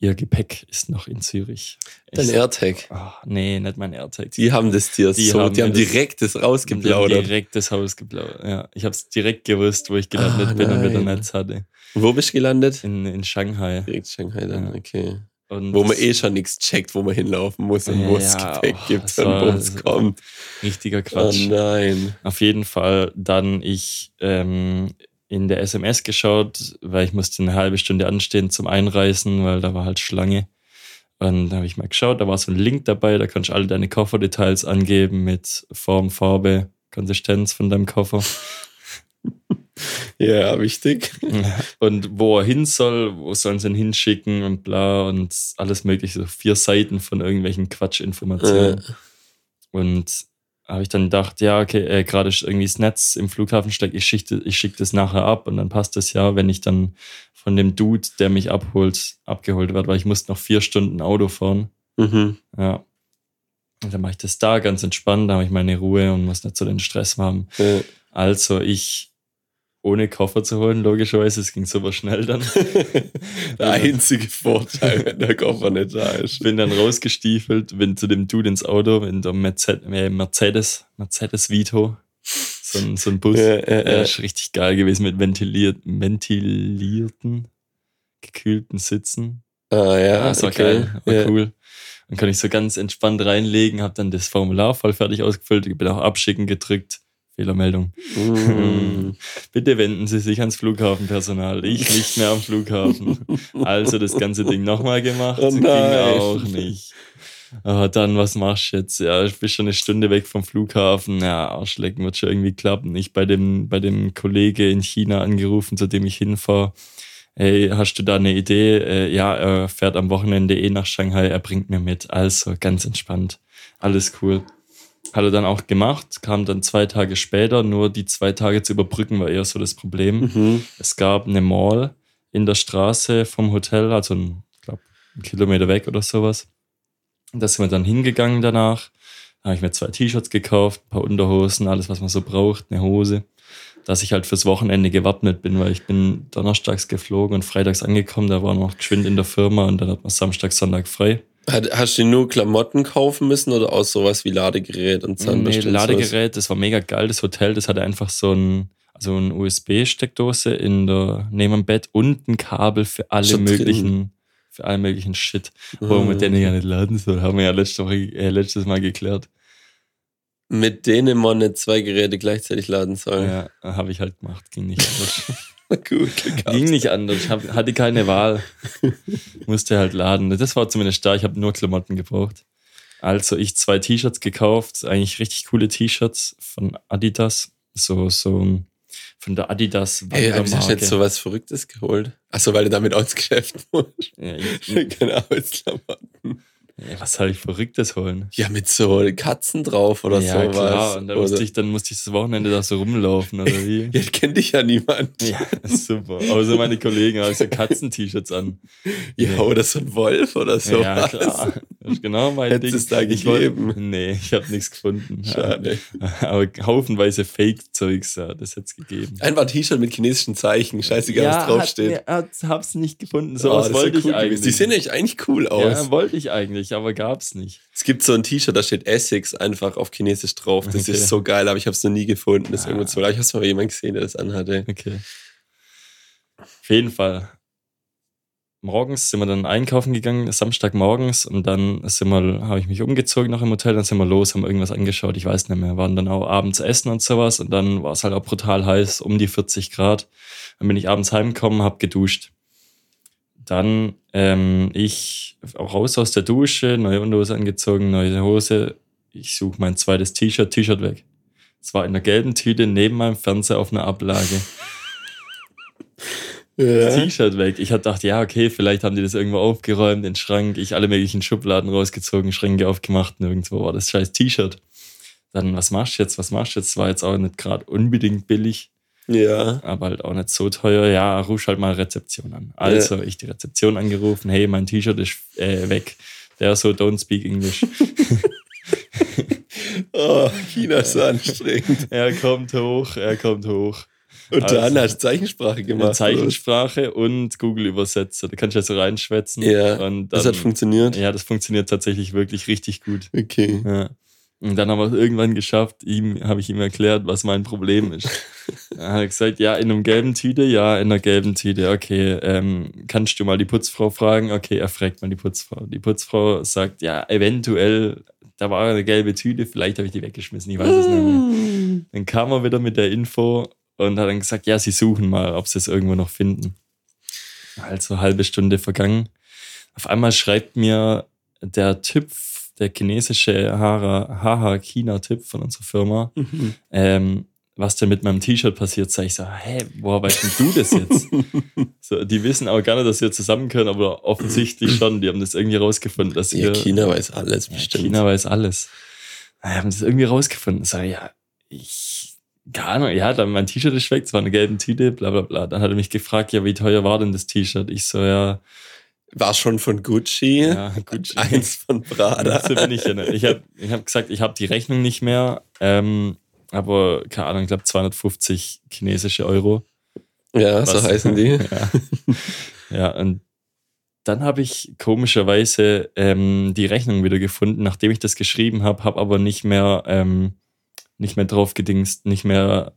Ihr Gepäck ist noch in Zürich. Ich Dein AirTag. ah, nee, nicht mein AirTag. Die haben das dir Die so, haben die haben das- direkt das Die haben rausgeplaudert. direkt das Haus geplaudert. Ja, ich habe es direkt gewusst, wo ich gelandet Ah, bin und wieder. Netz hatte. Wo bist du gelandet? In, in Shanghai. Direkt Shanghai dann, Ja. okay. Und Wo man eh schon nichts checkt, wo man hinlaufen muss und wo es Ja, Gepäck oh, gibt und wo es kommt. Richtiger Oh Quatsch. nein. Auf jeden Fall dann ich ähm, in der SMS geschaut, weil ich musste eine halbe Stunde anstehen zum Einreisen, weil da war halt Schlange. Und da habe ich mal geschaut, da war so ein Link dabei, da kannst du alle deine Kofferdetails angeben mit Form, Farbe, Konsistenz von deinem Koffer Ja, wichtig. und wo er hin soll, wo sollen sie ihn hinschicken und bla und alles mögliche, so vier Seiten von irgendwelchen Quatschinformationen. Und habe ich dann gedacht, ja, okay, äh, gerade ist irgendwie das Netz im Flughafen steckt, ich schicke ich schick das nachher ab und dann passt das ja, wenn ich dann von dem Dude, der mich abholt, abgeholt werde, weil ich musste noch vier Stunden Auto fahren. Mhm. Ja. Und dann mache ich das da ganz entspannt, da habe ich meine Ruhe und muss nicht so den Stress haben. Ja. Also ich ohne Koffer zu holen, logischerweise, es ging super schnell dann. Der einzige Vorteil, wenn der Koffer nicht da ist. bin dann rausgestiefelt, bin zu dem Dude ins Auto, in der Mercedes, äh, Mercedes, Mercedes Vito, so ein, so ein Bus. Ja, ja, ja. ist richtig geil gewesen mit ventiliert, ventilierten, gekühlten Sitzen. Ah ja, Ah, das war okay. geil, war ja. cool. Dann kann ich so ganz entspannt reinlegen, habe dann das Formular voll fertig ausgefüllt, bin auch abschicken gedrückt. Fehlermeldung. Mm. Bitte wenden Sie sich ans Flughafenpersonal. Ich nicht mehr am Flughafen. Also das ganze Ding nochmal gemacht. Oh Ging auch nicht. Aber dann, was machst du jetzt? Ja, ich bin schon eine Stunde weg vom Flughafen. Ja, Arschlecken wird schon irgendwie klappen. Ich bei dem, bei dem Kollege in China angerufen, zu dem ich hinfahre. Hey, hast du da eine Idee? Äh, ja, er fährt am Wochenende eh nach Shanghai, er bringt mir mit. Also ganz entspannt. Alles cool. Hat er dann auch gemacht, kam dann zwei Tage später. Nur die zwei Tage zu überbrücken war eher so das Problem. Mhm. Es gab eine Mall in der Straße vom Hotel, also ein, ich glaube, einen Kilometer weg oder sowas. Da sind wir dann hingegangen danach. Da habe ich mir zwei T-Shirts gekauft, ein paar Unterhosen, alles, was man so braucht, eine Hose. Dass ich halt fürs Wochenende gewappnet bin, weil ich bin donnerstags geflogen und freitags angekommen. Da war noch geschwind in der Firma und dann hat man Samstag, Sonntag frei. Hast du nur Klamotten kaufen müssen oder auch sowas wie Ladegerät und Nee, Zahnbürste? und Ladegerät, das war mega geil. Das Hotel, das hatte einfach so ein, also eine USB-Steckdose in der, neben dem Bett und ein Kabel für alle Schon drin. möglichen, für allen möglichen Shit, sowas? wo man mit Ah. denen ja nicht laden soll. Haben wir ja letzte Woche, äh, letztes Mal geklärt. Mit denen man nicht zwei Geräte gleichzeitig laden soll. Ja, habe ich halt gemacht. Ging nicht anders. Gut, gehabt. Ging nicht anders. Ich hab, hatte keine Wahl. Musste halt laden. Das war zumindest da. Ich habe nur Klamotten gebraucht. Also ich zwei T-Shirts gekauft. Eigentlich richtig coole T-Shirts von Adidas. So, so von der Adidas Ey, hab ich Wandermarke. jetzt so was Verrücktes geholt? Achso, weil du damit ins Geschäft musst. Ja, ich, Keine Arbeitsklamotten. Ja, was soll ich Verrücktes holen? Ja, mit so Katzen drauf oder ja, sowas. klar. Und dann musste, ich, dann musste ich das Wochenende da so rumlaufen, oder wie? Ja, kennt dich ja niemand. ja, super. Außer meine Kollegen haben so Katzen-T-Shirts an. Ja, oder so ein Wolf oder so. ja, klar. Das ist genau mein Hätt's Ding. es da Ich gegeben? nee, ich habe nichts gefunden. Schade. Aber haufenweise Fake-Zeugs, ja, das hätte es gegeben. Einfach ein T-Shirt mit chinesischen Zeichen. Scheißegal, was draufsteht. Hat, hat, hab's nicht gefunden. So Oh, was wollte ich cool gewesen. eigentlich. Die sehen eigentlich, eigentlich cool aus. ja, wollte ich eigentlich, aber gab's nicht. Es gibt so ein T-Shirt, da steht Essex einfach auf Chinesisch drauf. Das Okay. ist so geil, aber ich habe es noch nie gefunden. Das ist Ah. irgendwo zu. Ich habe es mal bei jemandem gesehen, der das anhatte. Okay. Auf jeden Fall. Morgens sind wir dann einkaufen gegangen, Samstagmorgens, und dann habe ich mich umgezogen nach dem Hotel, dann sind wir los, haben irgendwas angeschaut, ich weiß nicht mehr, waren dann auch abends essen und sowas, und dann war es halt auch brutal heiß, um die 40 Grad. Dann bin ich abends heimgekommen, habe geduscht. Dann ähm, ich auch raus aus der Dusche, neue Unterhose angezogen, neue Hose. Ich suche mein zweites T-Shirt, T-Shirt weg. Es war in der gelben Tüte neben meinem Fernseher auf einer Ablage. Ja. T-Shirt weg. Ich gedacht, ja, okay, vielleicht haben die das irgendwo aufgeräumt, den Schrank, ich alle möglichen Schubladen rausgezogen, Schränke aufgemacht, nirgendwo war das scheiß T-Shirt. Dann, was machst du jetzt, was machst du jetzt? War jetzt auch nicht gerade unbedingt billig, ja. aber halt auch nicht so teuer. Ja, ruf halt mal Rezeption an. Also, ich die Rezeption angerufen, hey, mein T-Shirt ist äh, weg. Der so, don't speak English. Oh, China ist so anstrengend. er kommt hoch, er kommt hoch. Und Also- dann hast du Zeichensprache gemacht. Zeichensprache und Google-Übersetzer. Da kannst du ja so reinschwätzen. Ja, und Das dann, hat funktioniert. Ja, das funktioniert tatsächlich wirklich richtig gut. Okay. Ja. Und dann haben wir es irgendwann geschafft, ihm habe ich ihm erklärt, was mein Problem ist. er hat gesagt, ja, in einem gelben Tüte, ja, in einer gelben Tüte, okay, ähm, kannst du mal die Putzfrau fragen? Okay, er fragt mal die Putzfrau. Die Putzfrau sagt, ja, eventuell, da war eine gelbe Tüte, vielleicht habe ich die weggeschmissen, ich weiß es nicht mehr. Dann kam er wieder mit der Info und hat dann gesagt, ja, sie suchen mal, ob sie es irgendwo noch finden. Also eine halbe Stunde vergangen. Auf einmal schreibt mir der Typ, der chinesische Haha-China-Typ von unserer Firma, Mhm. ähm, was denn mit meinem T-Shirt passiert. Sag ich so, hä, woher weißt denn du das jetzt? so, die wissen auch gar nicht, dass wir zusammen können, aber offensichtlich schon. Die haben das irgendwie rausgefunden, dass Ja, wir China weiß alles bestimmt. China weiß alles. Wir haben das irgendwie rausgefunden. Sag ich, ja, ich, keine Ahnung, ja, dann mein T-Shirt ist weg, es war eine gelbe Tüte, bla bla bla. Dann hat er mich gefragt, ja, wie teuer war denn das T-Shirt? Ich so, ja, War schon von Gucci. ja, Gucci. Eins von Prada. So bin ich ja nicht. Ich habe ich hab gesagt, ich habe die Rechnung nicht mehr, ähm, aber keine Ahnung, ich glaube 250 chinesische Euro. Ja, so Was- heißen die. Ja, ja und dann habe ich komischerweise ähm, die Rechnung wieder gefunden, nachdem ich das geschrieben habe, habe aber nicht mehr, ähm, nicht mehr drauf gedingst, nicht mehr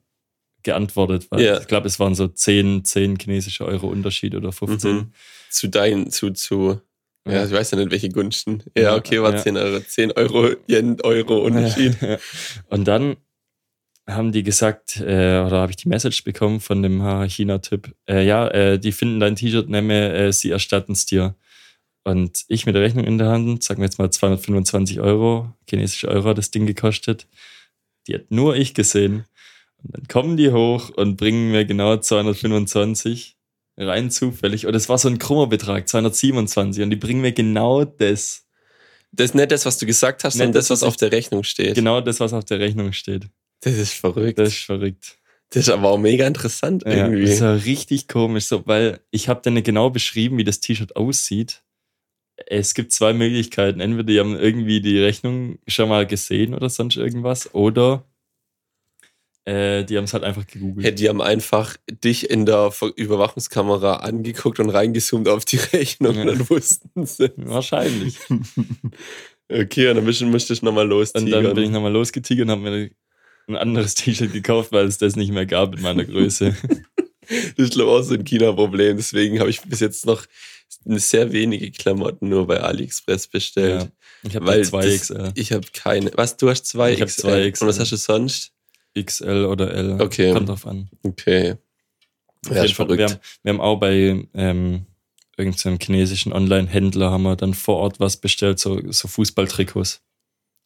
geantwortet. Weil Ja. Ich glaube, es waren so 10, 10 chinesische Euro Unterschied oder 15. Mhm. Zu deinen, zu, zu, ja, ich weiß ja nicht, welche Gunsten. Ja, Ja, okay, war ja. 10 Euro, 10 Euro, Yen, Euro Unterschied. Und dann haben die gesagt, äh, oder habe ich die Message bekommen von dem China-Typ, äh, ja, äh, die finden dein T-Shirt mehr, äh, sie erstatten es dir. Und ich mit der Rechnung in der Hand, sagen wir jetzt mal 225 Euro, chinesische Euro hat das Ding gekostet. Die hat nur ich gesehen. Und dann kommen die hoch und bringen mir genau 225 rein zufällig. Und es war so ein krummer Betrag, 227. Und die bringen mir genau das. Das ist nicht das, was du gesagt hast, sondern das, das, was auf der Rechnung steht. Genau das, was auf der Rechnung steht. Das ist verrückt. Das Das, ist verrückt. ist aber auch mega interessant Ja, irgendwie. das war richtig komisch, so, weil ich habe dann genau beschrieben, wie das T-Shirt aussieht. Es gibt zwei Möglichkeiten. Entweder die haben irgendwie die Rechnung schon mal gesehen oder sonst irgendwas, oder äh, die haben es halt einfach gegoogelt. Hey, die haben einfach dich in der Überwachungskamera angeguckt und reingezoomt auf die Rechnung Ja. und dann wussten sie. Wahrscheinlich. Okay, und dann musste ich nochmal los. Und dann bin ich nochmal losgetigert und habe mir ein anderes T-Shirt gekauft, weil es das nicht mehr gab in meiner Größe. Das ist glaube ich auch so ein China-Problem. Deswegen habe ich bis jetzt noch sehr wenige Klamotten nur bei AliExpress bestellt. Ja. Ich habe zwei das- XL. Ich habe keine. Was, du hast zwei Ich hab zwei Und was hast du sonst? XL oder L. Okay. Kommt drauf an. Okay. Auf Ja, ist verrückt. wir, haben, wir haben auch bei ähm, irgendeinem chinesischen Online-Händler haben wir dann vor Ort was bestellt, so, so Fußballtrikots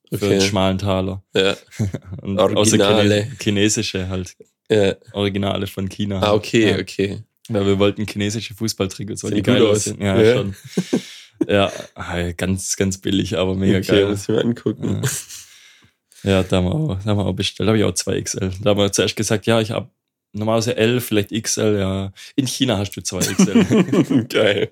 für Okay. einen schmalen Taler. Ja. Und Originale. Chine chinesische halt, ja. Originale von China. Ah, okay, ja. okay. Weil wir wollten chinesische Fußballtrikots, weil die geil aus. aussehen. Ja, Ja. schon. Ja, ah, ganz, ganz billig, aber mega okay, geil. muss ich mir angucken. Ja. Da haben wir auch, da haben wir auch bestellt. Da habe ich auch zwei XL. Da haben wir zuerst gesagt, ja, ich habe normalerweise L, vielleicht XL, ja. In China hast du zwei XL. Geil.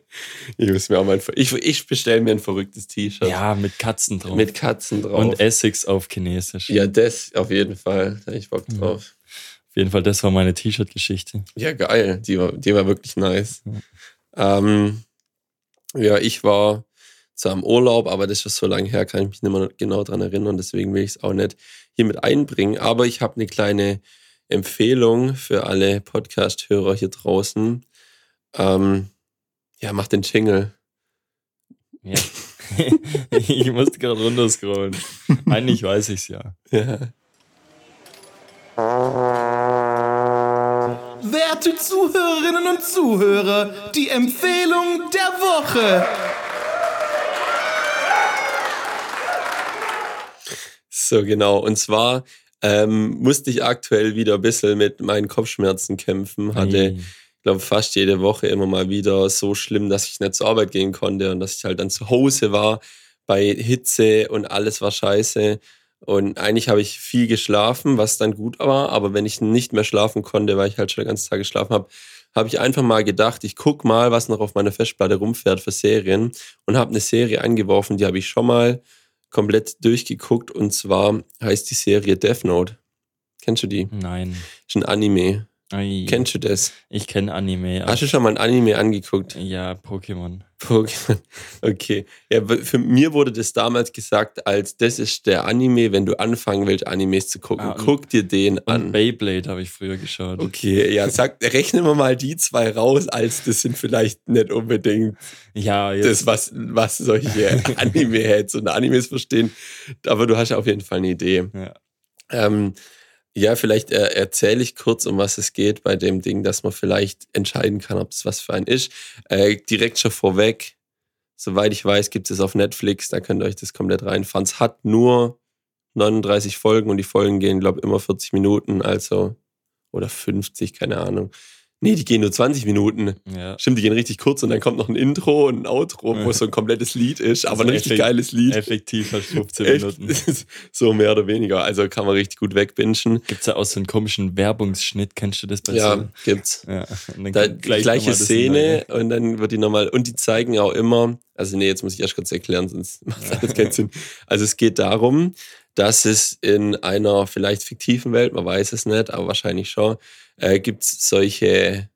Ich muss mir auch mal ein, ich, ich bestelle mir ein verrücktes T-Shirt. ja, mit Katzen drauf. Mit Katzen drauf. Und Essex auf Chinesisch. ja, das auf jeden Fall. Da hab ich Bock drauf. Auf jeden Fall, das war meine T-Shirt-Geschichte. Ja, geil. Die war, die war wirklich nice. Ähm, ja, ich war zwar im Urlaub, aber das ist so lange her, kann ich mich nicht mehr genau dran erinnern. Deswegen will ich es auch nicht hier mit einbringen. Aber ich habe eine kleine Empfehlung für alle Podcast-Hörer hier draußen. Ähm, ja, mach den Jingle. Ja. ich musste gerade runterscrollen. Eigentlich weiß ich's ja. Ja. Werte Zuhörerinnen und Zuhörer, die Empfehlung der Woche. So, genau. Und zwar ähm, musste ich aktuell wieder ein bisschen mit meinen Kopfschmerzen kämpfen. Hatte, ich glaube, fast jede Woche immer mal wieder so schlimm, dass ich nicht zur Arbeit gehen konnte und dass ich halt dann zu Hause war bei Hitze und alles war scheiße. Und eigentlich habe ich viel geschlafen, was dann gut war, aber wenn ich nicht mehr schlafen konnte, weil ich halt schon den ganzen Tag geschlafen habe, habe ich einfach mal gedacht, ich guck mal, was noch auf meiner Festplatte rumfährt für Serien und habe eine Serie angeworfen, die habe ich schon mal komplett durchgeguckt und zwar heißt die Serie Death Note. Kennst du die? Nein. Ist ein Anime. Ei. Kennst du das? Ich kenne Anime. Hast du schon mal ein Anime angeguckt? Ja, Pokémon. Pokémon. Okay. Ja, für mir wurde das damals gesagt, als das ist der Anime, wenn du anfangen willst, Animes zu gucken. Ah, Guck dir den an. Beyblade habe ich früher geschaut. Okay, ja, sag, rechnen wir mal die zwei raus, als das sind vielleicht nicht unbedingt Ja, jetzt. das, was, was solche Anime-Heads und Animes verstehen. Aber du hast auf jeden Fall eine Idee. ja. Ähm, ja, vielleicht äh, erzähle ich kurz, um was es geht bei dem Ding, dass man vielleicht entscheiden kann, ob es was für ein ist. Äh, direkt schon vorweg, soweit ich weiß, gibt es auf Netflix, da könnt ihr euch das komplett reinfahren. Es hat nur 39 Folgen und die Folgen gehen, glaube ich, immer 40 Minuten, also, oder 50, keine Ahnung. Nee, die gehen nur 20 Minuten. ja. Stimmt, die gehen richtig kurz und dann kommt noch ein Intro und ein Outro, wo so ein komplettes Lied ist, aber ein Also richtig effekt- geiles Lied. Effektiv hast du 15 Echt? Minuten. so mehr oder weniger. Also kann man richtig gut wegbingen. Gibt es da auch so einen komischen Werbungsschnitt? Kennst du das bei Ja, so? gibt's. Ja. Da, gleich gleiche Szene und dann wird die nochmal, und die zeigen auch immer, also nee, jetzt muss ich erst kurz erklären, sonst macht das alles keinen Sinn. Also es geht darum, dass es in einer vielleicht fiktiven Welt, man weiß es nicht, aber wahrscheinlich schon, äh, gibt es solche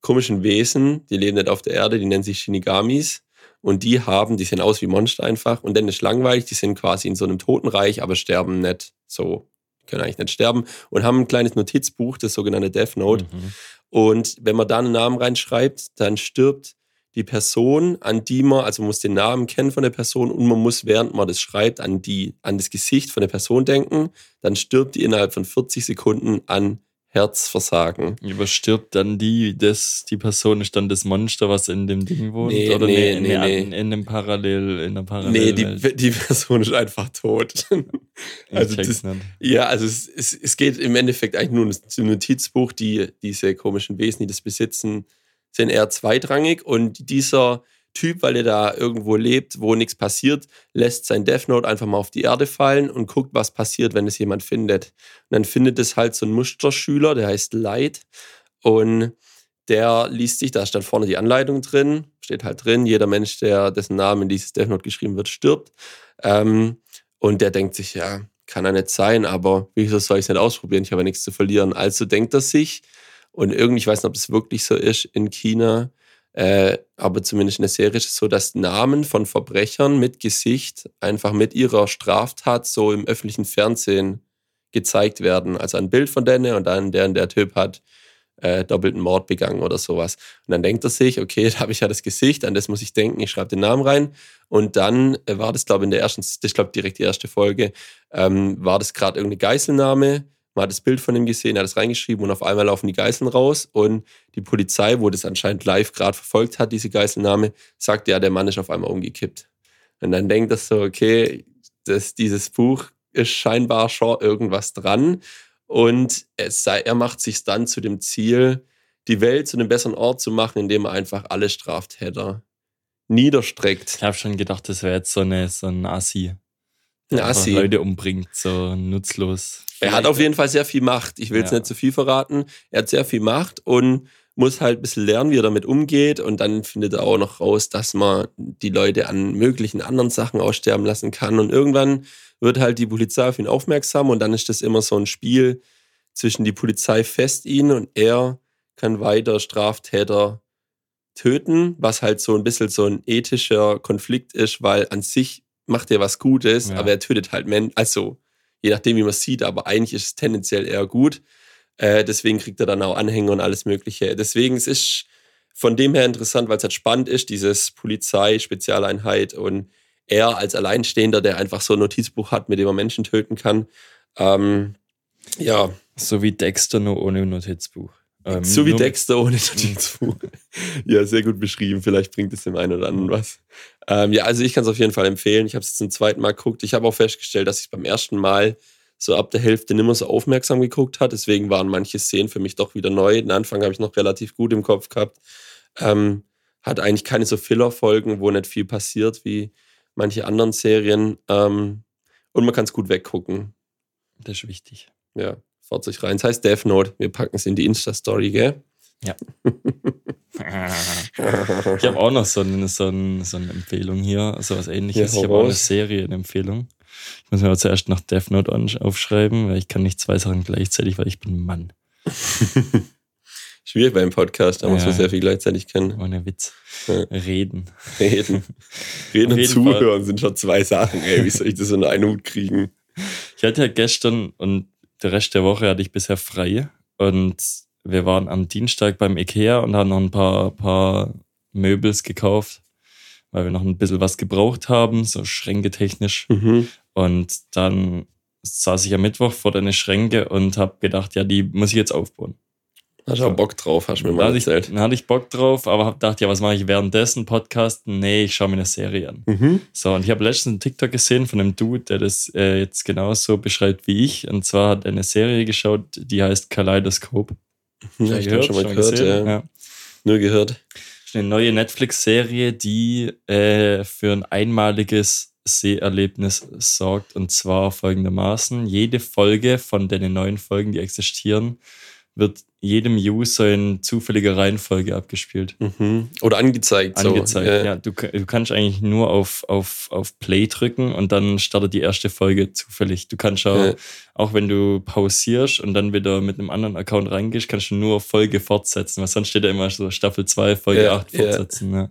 komischen Wesen, die leben nicht auf der Erde, die nennen sich Shinigamis. Und die haben, die sehen aus wie Monster einfach. Und dann ist langweilig, die sind quasi in so einem Totenreich, aber sterben nicht so, können eigentlich nicht sterben. Und haben ein kleines Notizbuch, das sogenannte Death Note. Mhm. Und wenn man da einen Namen reinschreibt, dann stirbt die Person, an die man, also man muss den Namen kennen von der Person und man muss, während man das schreibt, an, die, an das Gesicht von der Person denken. Dann stirbt die innerhalb von 40 Sekunden an Herzversagen. Überstirbt dann die, das, die Person ist dann das Monster, was in dem Ding wohnt? Nee, Oder nee, nee, nee, in, in einem Parallel, in einer Nee, Parallelwelt? die, die Person ist einfach tot. Also das-. Ja, also es, es, es geht im Endeffekt eigentlich nur um das Notizbuch. Die, diese komischen Wesen, die das besitzen, sind eher zweitrangig. Und dieser Typ, weil er da irgendwo lebt, wo nichts passiert, lässt sein Death Note einfach mal auf die Erde fallen und guckt, was passiert, wenn es jemand findet. Und dann findet es halt so ein Musterschüler, der heißt Light. Und der liest sich, da stand vorne die Anleitung drin, steht halt drin, jeder Mensch, der dessen Name in dieses Death Note geschrieben wird, stirbt. Ähm, und der denkt sich, ja, kann ja nicht sein, aber wieso soll ich es nicht ausprobieren? Ich habe ja nichts zu verlieren. Also denkt er sich, und irgendwie, ich weiß nicht, ob es wirklich so ist in China, äh, aber zumindest in der Serie ist es so, dass Namen von Verbrechern mit Gesicht einfach mit ihrer Straftat so im öffentlichen Fernsehen gezeigt werden. Also ein Bild von denen und dann der und der Typ hat äh, doppelten Mord begangen oder sowas. Und dann denkt er sich, okay, da habe ich ja das Gesicht, an das muss ich denken, ich schreibe den Namen rein. Und dann äh, war das, glaube ich, in der ersten, das ist, glaube direkt die erste Folge, ähm, war das gerade irgendeine Geiselnahme. Man hat das Bild von ihm gesehen, hat es reingeschrieben und auf einmal laufen die Geiseln raus und die Polizei, wo das anscheinend live gerade verfolgt hat, diese Geiselnahme, sagt, ja, der Mann ist auf einmal umgekippt. Und dann denkt er so, okay, das, dieses Buch ist scheinbar schon irgendwas dran und sei, er macht sich dann zu dem Ziel, die Welt zu einem besseren Ort zu machen, indem er einfach alle Straftäter niederstreckt. Ich habe schon gedacht, das wäre jetzt so, eine, so ein Assi. Ein Assi. Leute umbringt, so nutzlos. Er hat auf jeden Fall sehr viel Macht. Ich will jetzt Ja. nicht zu viel verraten. Er hat sehr viel Macht und muss halt ein bisschen lernen, wie er damit umgeht. Und dann findet er auch noch raus, dass man die Leute an möglichen anderen Sachen aussterben lassen kann. Und irgendwann wird halt die Polizei auf ihn aufmerksam und dann ist das immer so ein Spiel zwischen die Polizei fest ihn und er kann weiter Straftäter töten, was halt so ein bisschen so ein ethischer Konflikt ist, weil an sich macht er was Gutes, Ja. aber er tötet halt Menschen. Also, je nachdem, wie man es sieht, aber eigentlich ist es tendenziell eher gut. Äh, deswegen kriegt er dann auch Anhänger und alles Mögliche. Deswegen es ist von dem her interessant, weil es halt spannend ist, dieses Polizei-Spezialeinheit und er als Alleinstehender, der einfach so ein Notizbuch hat, mit dem er Menschen töten kann. Ähm, ja, So wie Dexter, nur ohne Notizbuch. Ähm, so wie Dexter ohne Notizbuch. ja, sehr gut beschrieben. Vielleicht bringt es dem einen oder anderen was. Ähm, ja, also ich kann es auf jeden Fall empfehlen. Ich habe es zum zweiten Mal geguckt. Ich habe auch festgestellt, dass ich beim ersten Mal so ab der Hälfte nimmer so aufmerksam geguckt hat. Deswegen waren manche Szenen für mich doch wieder neu. Den Anfang habe ich noch relativ gut im Kopf gehabt. Ähm, hat eigentlich keine so Filler-Folgen, wo nicht viel passiert wie manche anderen Serien. Ähm, und man kann es gut weggucken. Das ist wichtig. Ja, fahrt euch rein. Es heißt Death Note. Wir packen es in die Insta-Story, gell? Ich habe auch noch so eine, so, eine, so eine Empfehlung hier, so was ähnliches. Ja, ich habe auch eine. Serienempfehlung. Ich muss mir aber zuerst noch Death Note aufschreiben, weil ich kann nicht zwei Sachen gleichzeitig, weil ich bin ein Mann. Schwierig beim Podcast, da muss Ja. man sehr viel gleichzeitig können. Ohne Witz. Ja. Reden. Reden. Reden und zuhören sind schon zwei Sachen, ey. Wie soll ich das in einen Hut kriegen? Ich hatte ja gestern und der Rest der Woche hatte ich bisher frei. Und wir waren am Dienstag beim Ikea und haben noch ein paar, paar Möbels gekauft, weil wir noch ein bisschen was gebraucht haben, so Schränke technisch. Mhm. Und dann saß ich am Mittwoch vor deine Schränke und habe gedacht, ja, die muss ich jetzt aufbauen. Hast du auch Bock drauf, hast du mir mal hatte, ich, erzählt. dann hatte ich Bock drauf, aber gedacht, ja, was mache ich währenddessen? Podcast? Nee, ich schaue mir eine Serie an. Mhm. So, und ich habe letztens einen TikTok gesehen von einem Dude, der das äh, jetzt genauso beschreibt wie ich. Und zwar hat er eine Serie geschaut, die heißt Kaleidoskop. Ja, ich habe schon mal gehört, gesehen? ja. ja. Nur gehört. ist eine neue Netflix-Serie, die äh, für ein einmaliges Seherlebnis sorgt. Und zwar folgendermaßen: Jede Folge von den neuen Folgen, die existieren, wird jedem User in zufälliger Reihenfolge abgespielt. Mhm. Oder angezeigt. Angezeigt. So. Ja. Ja, du, du kannst eigentlich nur auf, auf, auf Play drücken und dann startet die erste Folge zufällig. Du kannst auch, Ja. auch wenn du pausierst und dann wieder mit einem anderen Account reingehst, kannst du nur Folge fortsetzen, weil sonst steht da immer so Staffel 2, Folge Ja, 8 ja. fortsetzen. Ja.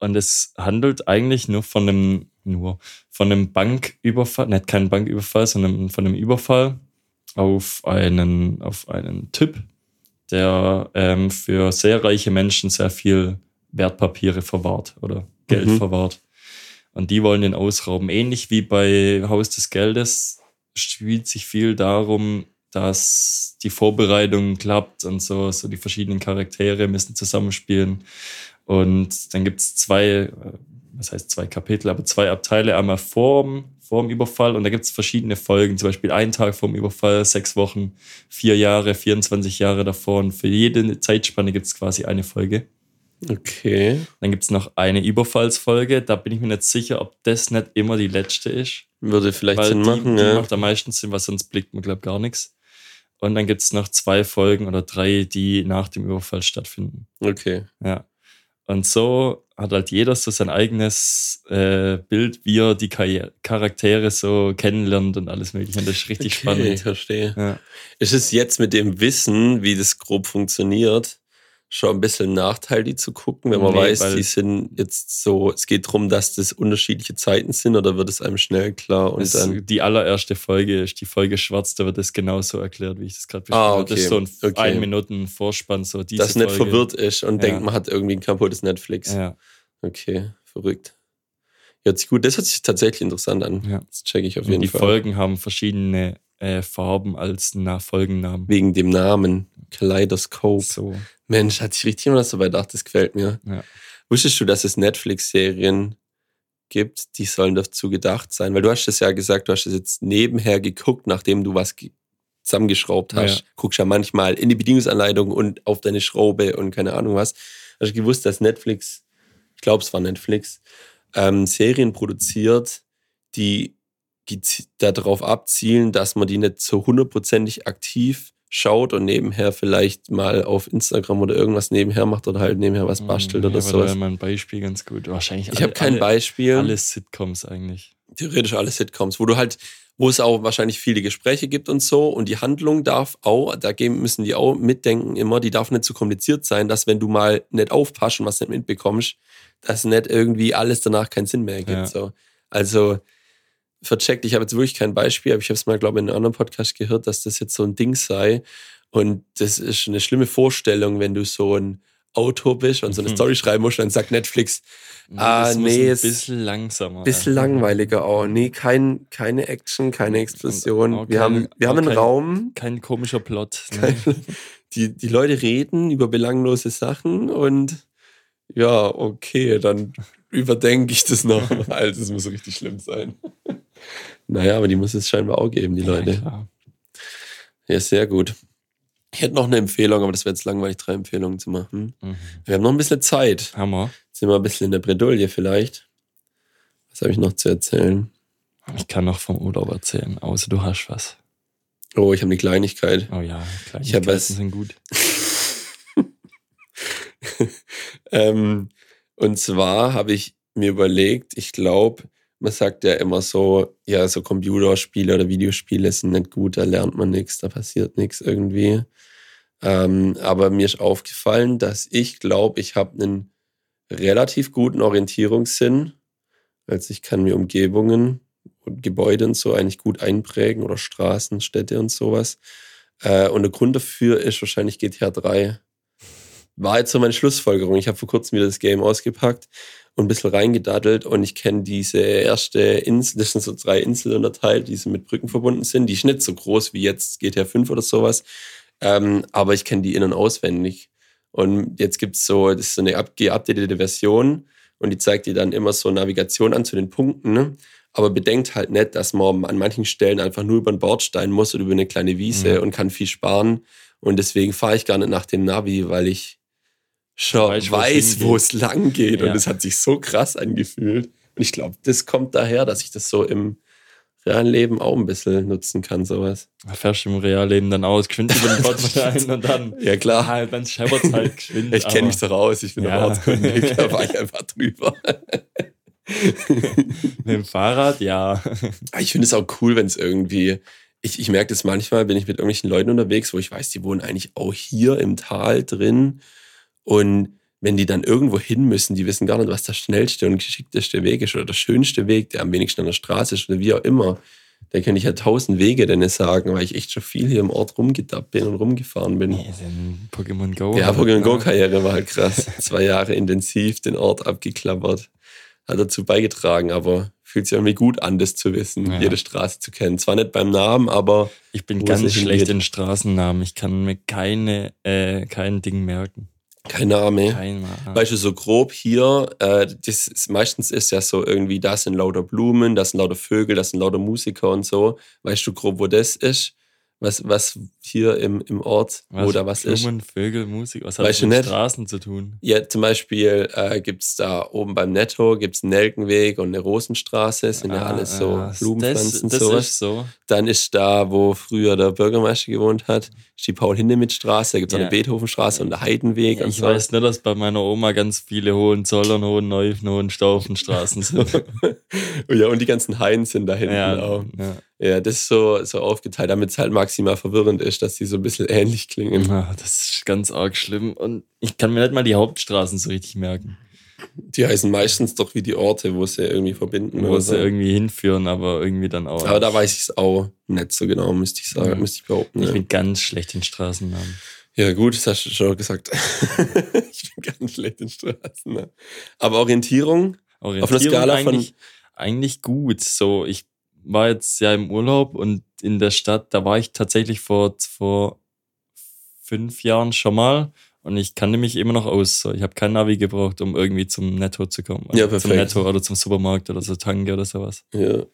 Und es handelt eigentlich nur von einem, nur von einem Banküberfall, nicht kein Banküberfall, sondern von einem Überfall auf einen, auf einen Typ, der ähm, für sehr reiche Menschen sehr viel Wertpapiere verwahrt oder Geld Mhm. verwahrt. Und die wollen den ausrauben. Ähnlich wie bei Haus des Geldes spielt sich viel darum, dass die Vorbereitung klappt und so, so die verschiedenen Charaktere müssen zusammenspielen. Und dann gibt es zwei, äh, was heißt zwei Kapitel, aber zwei Abteile, einmal vorm, vorm Überfall und da gibt es verschiedene Folgen, zum Beispiel einen Tag vorm Überfall, sechs Wochen, vier Jahre, 24 Jahre davor und für jede Zeitspanne gibt es quasi eine Folge. Okay. Dann gibt es noch eine Überfallsfolge, da bin ich mir nicht sicher, ob das nicht immer die letzte ist. Würde vielleicht Sinn die, machen, die ja. macht am meisten Sinn, weil sonst blickt man, glaube gar nichts. Und dann gibt es noch zwei Folgen oder drei, die nach dem Überfall stattfinden. Okay. Ja. Und so hat halt jeder so sein eigenes äh, Bild, wie er die Karriere Charaktere so kennenlernt und alles Mögliche. Und das ist richtig okay, spannend. Ich verstehe. Ja. Ist es jetzt mit dem Wissen, wie das grob funktioniert, schon ein bisschen Nachteil, die zu gucken, wenn man Nee, weiß, die sind jetzt so, es geht darum, dass das unterschiedliche Zeiten sind oder wird es einem schnell klar und dann. die allererste Folge ist die Folge Schwarz, da wird das genauso erklärt, wie ich das gerade beschrieben Ah, habe. Das ist so ein okay, okay. ein Minuten Vorspann, so diese Dass nicht Folge. verwirrt ist und Ja. denkt, man hat irgendwie ein kaputtes Netflix. Ja, Okay, verrückt. Hört sich gut, das hört sich tatsächlich interessant an. Ja. Das checke ich auf und jeden die Fall. Folgen haben verschiedene äh, Farben als Na Folgennamen. Wegen dem Namen. Kaleidoskop. So. Mensch, hat sich richtig jemand was dabei gedacht, das gefällt mir. Ja. Wusstest du, dass es Netflix-Serien gibt, die sollen dazu gedacht sein? Weil du hast es ja gesagt, du hast es jetzt nebenher geguckt, nachdem du was ge- zusammengeschraubt hast. Ja. Guckst ja manchmal in die Bedienungsanleitung und auf deine Schraube und keine Ahnung was. Hast du gewusst, dass Netflix ich glaube, es war Netflix, ähm, Serien produziert, die darauf abzielen, dass man die nicht so hundertprozentig aktiv schaut und nebenher vielleicht mal auf Instagram oder irgendwas nebenher macht oder halt nebenher was bastelt Ja, oder aber Da wäre mal ein Beispiel ganz gut. Wahrscheinlich Ich habe kein alle, Beispiel. alle Sitcoms eigentlich. theoretisch alle Sitcoms, wo du halt, wo es auch wahrscheinlich viele Gespräche gibt und so und die Handlung darf auch, da müssen die auch mitdenken immer, die darf nicht zu kompliziert sein, dass wenn du mal nicht aufpasst und was nicht mitbekommst, dass nicht irgendwie alles danach keinen Sinn mehr ergibt. Ja. So. Also vercheckt, ich habe jetzt wirklich kein Beispiel, aber ich habe es mal, glaube ich, in einem anderen Podcast gehört, dass das jetzt so ein Ding sei und das ist eine schlimme Vorstellung, wenn du so ein Autor bist und so eine Mhm. Story schreiben musst, dann sagt Netflix, Ah, das muss nee, ein es- bisschen langsamer. bisschen langweiliger auch. Nee, kein, keine Action, keine Explosion. wir keine- haben, wir haben einen kein- Raum. Kein komischer Plot. Ne? Kein, die, die Leute reden über belanglose Sachen und ja, okay, dann überdenke ich das noch. Also, das muss richtig schlimm sein. Naja, aber die muss es scheinbar auch geben, die Leute. Ja, klar. Ja, sehr gut. Ich hätte noch eine Empfehlung, aber das wäre jetzt langweilig, drei Empfehlungen zu machen. Mhm. Wir haben noch ein bisschen Zeit. Hammer. Sind wir ein bisschen in der Bredouille vielleicht. Was habe ich noch zu erzählen? Ich kann noch vom Urlaub erzählen, außer du hast was. Oh, ich habe eine Kleinigkeit. Oh ja, Ich Kleinigkeiten was- sind gut. ähm, und zwar habe ich mir überlegt, ich glaube, man sagt ja immer so, ja, so Computerspiele oder Videospiele sind nicht gut, da lernt man nichts, da passiert nichts irgendwie. Ähm, aber mir ist aufgefallen, dass ich glaube, ich habe einen relativ guten Orientierungssinn. Also ich kann mir Umgebungen und Gebäude und so eigentlich gut einprägen oder Straßen, Städte und sowas. Äh, und der Grund dafür ist wahrscheinlich GTA 3 war jetzt so meine Schlussfolgerung. Ich habe vor kurzem wieder das Game ausgepackt und ein bisschen reingedaddelt und ich kenne diese erste Insel, das sind so drei Inseln unterteilt, die so mit Brücken verbunden sind. Die ist nicht so groß wie jetzt GTA 5 oder sowas, ähm, aber ich kenne die innen auswendig. Und jetzt gibt's so, das ist so eine up- geupdatete Version und die zeigt dir dann immer so Navigation an zu den Punkten. Ne? Aber bedenkt halt nicht, dass man an manchen Stellen einfach nur über einen Bordstein muss oder über eine kleine Wiese Mhm. und kann viel sparen. Und deswegen fahre ich gar nicht nach dem Navi, weil ich schon Weißt, weiß, wo es es lang geht. Ja. Und es hat sich so krass angefühlt. Und ich glaube, das kommt daher, dass ich das so im realen Leben auch ein bisschen nutzen kann, sowas. Da fährst du im Realleben dann aus, geschwind über den Bordstein und dann, Ja, klar. ah, dann scheppert halt geschwind. Ich kenne mich doch aus, ich bin Ja. ortskundig, da war ich einfach drüber. Mit dem Fahrrad, ja. Ich finde es auch cool, wenn es irgendwie. Ich, ich merke das manchmal, bin ich mit irgendwelchen Leuten unterwegs, wo ich weiß, die wohnen eigentlich auch hier im Tal drin. Und wenn die dann irgendwo hin müssen, die wissen gar nicht, was der schnellste und geschickteste Weg ist oder der schönste Weg, der am wenigsten an der Straße ist oder wie auch immer. Da kann ich ja tausend Wege denn sagen, weil ich echt schon viel hier im Ort rumgedappt bin und rumgefahren bin. Nee, Pokémon Go. Ja, halt, Pokémon ne? Go-Karriere war halt krass. Zwei Jahre intensiv den Ort abgeklappert. Hat dazu beigetragen, aber fühlt sich irgendwie gut an, das zu wissen, Ja. jede Straße zu kennen. Zwar nicht beim Namen, aber Ich bin ganz schlecht in Straßennamen. Ich kann mir keine, äh, kein Ding merken. Kein Name. Kein Name. Weißt du, so grob hier, äh, das ist, meistens ist ja so irgendwie, da sind lauter Blumen, da sind lauter Vögel, da sind lauter Musiker und so. Weißt du grob, wo das ist? Was, was hier im, im Ort, wo da was ist? Blumen, Vögel, Musik. Was hat Weißt das mit? Straßen zu tun? Ja, zum Beispiel äh, gibt es da oben beim Netto gibt's einen Nelkenweg und eine Rosenstraße, sind ja Ah, alles so ja, Blumenpflanzen Das, das sowas. ist so. Dann ist da, wo früher der Bürgermeister gewohnt hat, ist die Paul-Hindemith-Straße, da gibt es Ja. eine Beethovenstraße und eine Heidenweg und Ich so. weiß nur, dass bei meiner Oma ganz viele Hohenzollern, Hohenneufen, Hohenstaufenstraßen sind. ja, und die ganzen Haien sind da hinten ja, auch. ja. Ja, das ist so, so aufgeteilt, damit es halt maximal verwirrend ist, dass die so ein bisschen ähnlich klingen. Ah, Das ist ganz arg schlimm. Und ich kann mir nicht mal die Hauptstraßen so richtig merken, Die heißen meistens doch wie die Orte, wo sie irgendwie verbinden. wo oder sie so. irgendwie hinführen, aber irgendwie dann auch. Aber da weiß ich es auch nicht so genau, müsste ich sagen, Ja. müsste ich behaupten. ich ja. bin ganz schlecht in Straßennamen. Ja, gut, das hast du schon gesagt. ich bin ganz schlecht in Straßen. Ne? Aber Orientierung, Orientierung Skala von- eigentlich gut. So, ich war jetzt ja im Urlaub und in der Stadt, da war ich tatsächlich vor, vor fünf Jahren schon mal und ich kannte mich immer noch aus. Ich habe kein Navi gebraucht, um irgendwie zum Netto zu kommen. Also Ja, Zum perfekt. Netto oder zum Supermarkt oder so Tanke oder sowas. ja,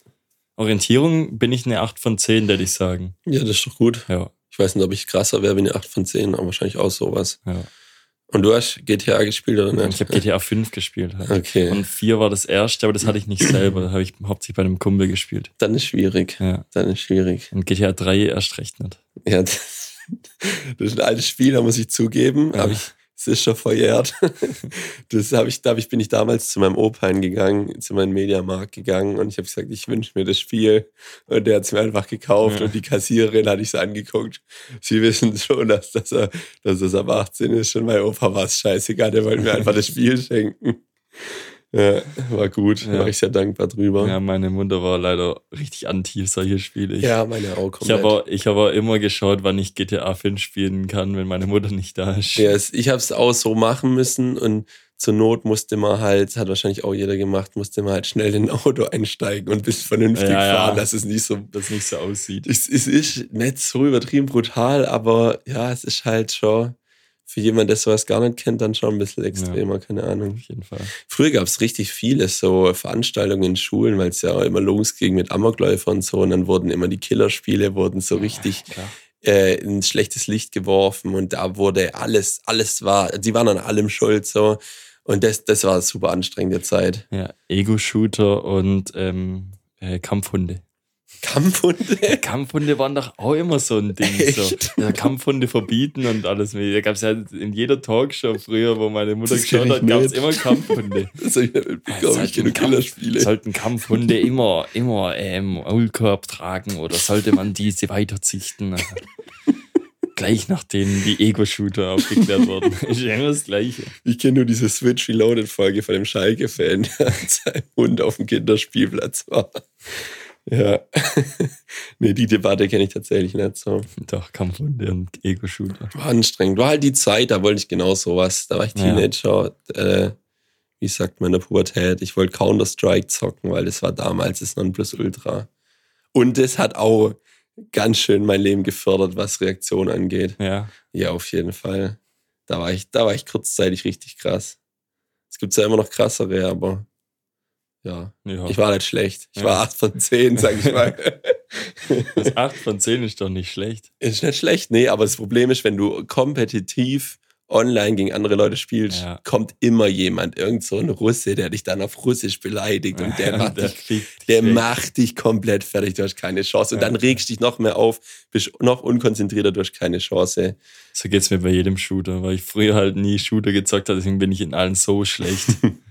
Orientierung bin ich eine 8 von 10, würde ich sagen. ja, das ist doch gut. Ja, Ich weiß nicht, ob ich krasser wäre wie eine 8 von 10, aber wahrscheinlich auch sowas. ja. Und du hast GTA gespielt oder nicht? Ich habe GTA 5 gespielt. Halt. Okay. Und 4 war das erste, aber das hatte ich nicht selber. Da habe ich hauptsächlich bei einem Kumpel gespielt. Dann ist schwierig. Ja. Dann ist schwierig. Und GTA 3 erst recht nicht. Ja, das, das ist ein altes Spiel, da muss ich zugeben. Ja. Aber ich, es ist schon verjährt. Das habe ich, da hab ich, bin ich damals zu meinem Opa hingegangen, zu meinem Mediamarkt gegangen und ich habe gesagt, ich wünsche mir das Spiel. Und der hat es mir einfach gekauft Ja. und die Kassiererin hatte ich so angeguckt. Sie wissen schon, dass das, dass das ab 18 ist. Und mein Opa war es scheißegal, der wollte mir einfach das Spiel schenken. Ja, war gut, Ja. war ich sehr dankbar drüber. Ja, meine Mutter war leider richtig anti solche Spiele. Ich, Ja, meine auch ich komplett. habe auch, ich hab auch immer geschaut, wann ich GTA 5 spielen kann, wenn meine Mutter nicht da ist. Ja, ich habe es auch so machen müssen und zur Not musste man halt, hat wahrscheinlich auch jeder gemacht, musste man halt schnell in ein Auto einsteigen und bis vernünftig Ja, ja. fahren, dass es nicht so. Das nicht so aussieht. Es, es ist nicht so übertrieben brutal, aber ja, es ist halt schon für jemanden, der sowas gar nicht kennt, dann schon ein bisschen extremer, keine Ahnung. Auf jeden Fall. Früher gab es richtig viele so Veranstaltungen in Schulen, weil es ja auch immer losging mit Amokläufern und so und dann wurden immer die Killerspiele, wurden so richtig Klar. äh, in schlechtes Licht geworfen und da wurde alles, alles war, die waren an allem schuld so. Und das, das war eine super anstrengende Zeit. Ja, Ego-Shooter und ähm, äh, Kampfhunde. Kampfhunde? Kampfhunde waren doch auch immer so ein Ding. So. Ja, Kampfhunde verbieten und alles. Da gab es ja in jeder Talkshow früher, wo meine Mutter Das geschaut hat, gab es immer Kampfhunde. Das ich nicht mitbekommen. Ich kenne Killerspiele. sollten Kampfhunde immer, immer ähm, Maulkorb tragen oder sollte man diese weiterzüchten? Gleich nachdem die Ego-Shooter aufgeklärt wurden. Ist ja immer das Gleiche. Ich kenne nur diese Switch Reloaded Folge von dem Schalke-Fan, der mit seinem Hund auf dem Kinderspielplatz war. Ja. nee, die Debatte kenne ich tatsächlich nicht so. Doch, Kampfhunde und Ego-Shooter. War anstrengend. War halt die Zeit, da wollte ich genau sowas. Da war ich Ja. Teenager. Äh, wie sagt man in der Pubertät? Ich wollte Counter-Strike zocken, weil das war damals das Nonplusultra. Und das hat auch ganz schön mein Leben gefördert, was Reaktion angeht. Ja, Ja, auf jeden Fall. Da war ich, da war ich kurzzeitig richtig krass. Es gibt ja immer noch krassere, aber ja. ja. Ich war nicht schlecht. Ich Ja. war 8 von 10, sag ich mal. das 8 von 10 ist doch nicht schlecht. ist nicht schlecht, nee, aber das Problem ist, wenn du kompetitiv online gegen andere Leute spielst, Ja. kommt immer jemand, irgend so ein Russe, der dich dann auf Russisch beleidigt und der macht dich Der macht dich komplett fertig, du hast keine Chance. Und dann regst dich noch mehr auf, bist noch unkonzentrierter, du hast keine Chance. So geht's mir bei jedem Shooter, weil ich früher halt nie Shooter gezockt habe, deswegen bin ich in allen so schlecht.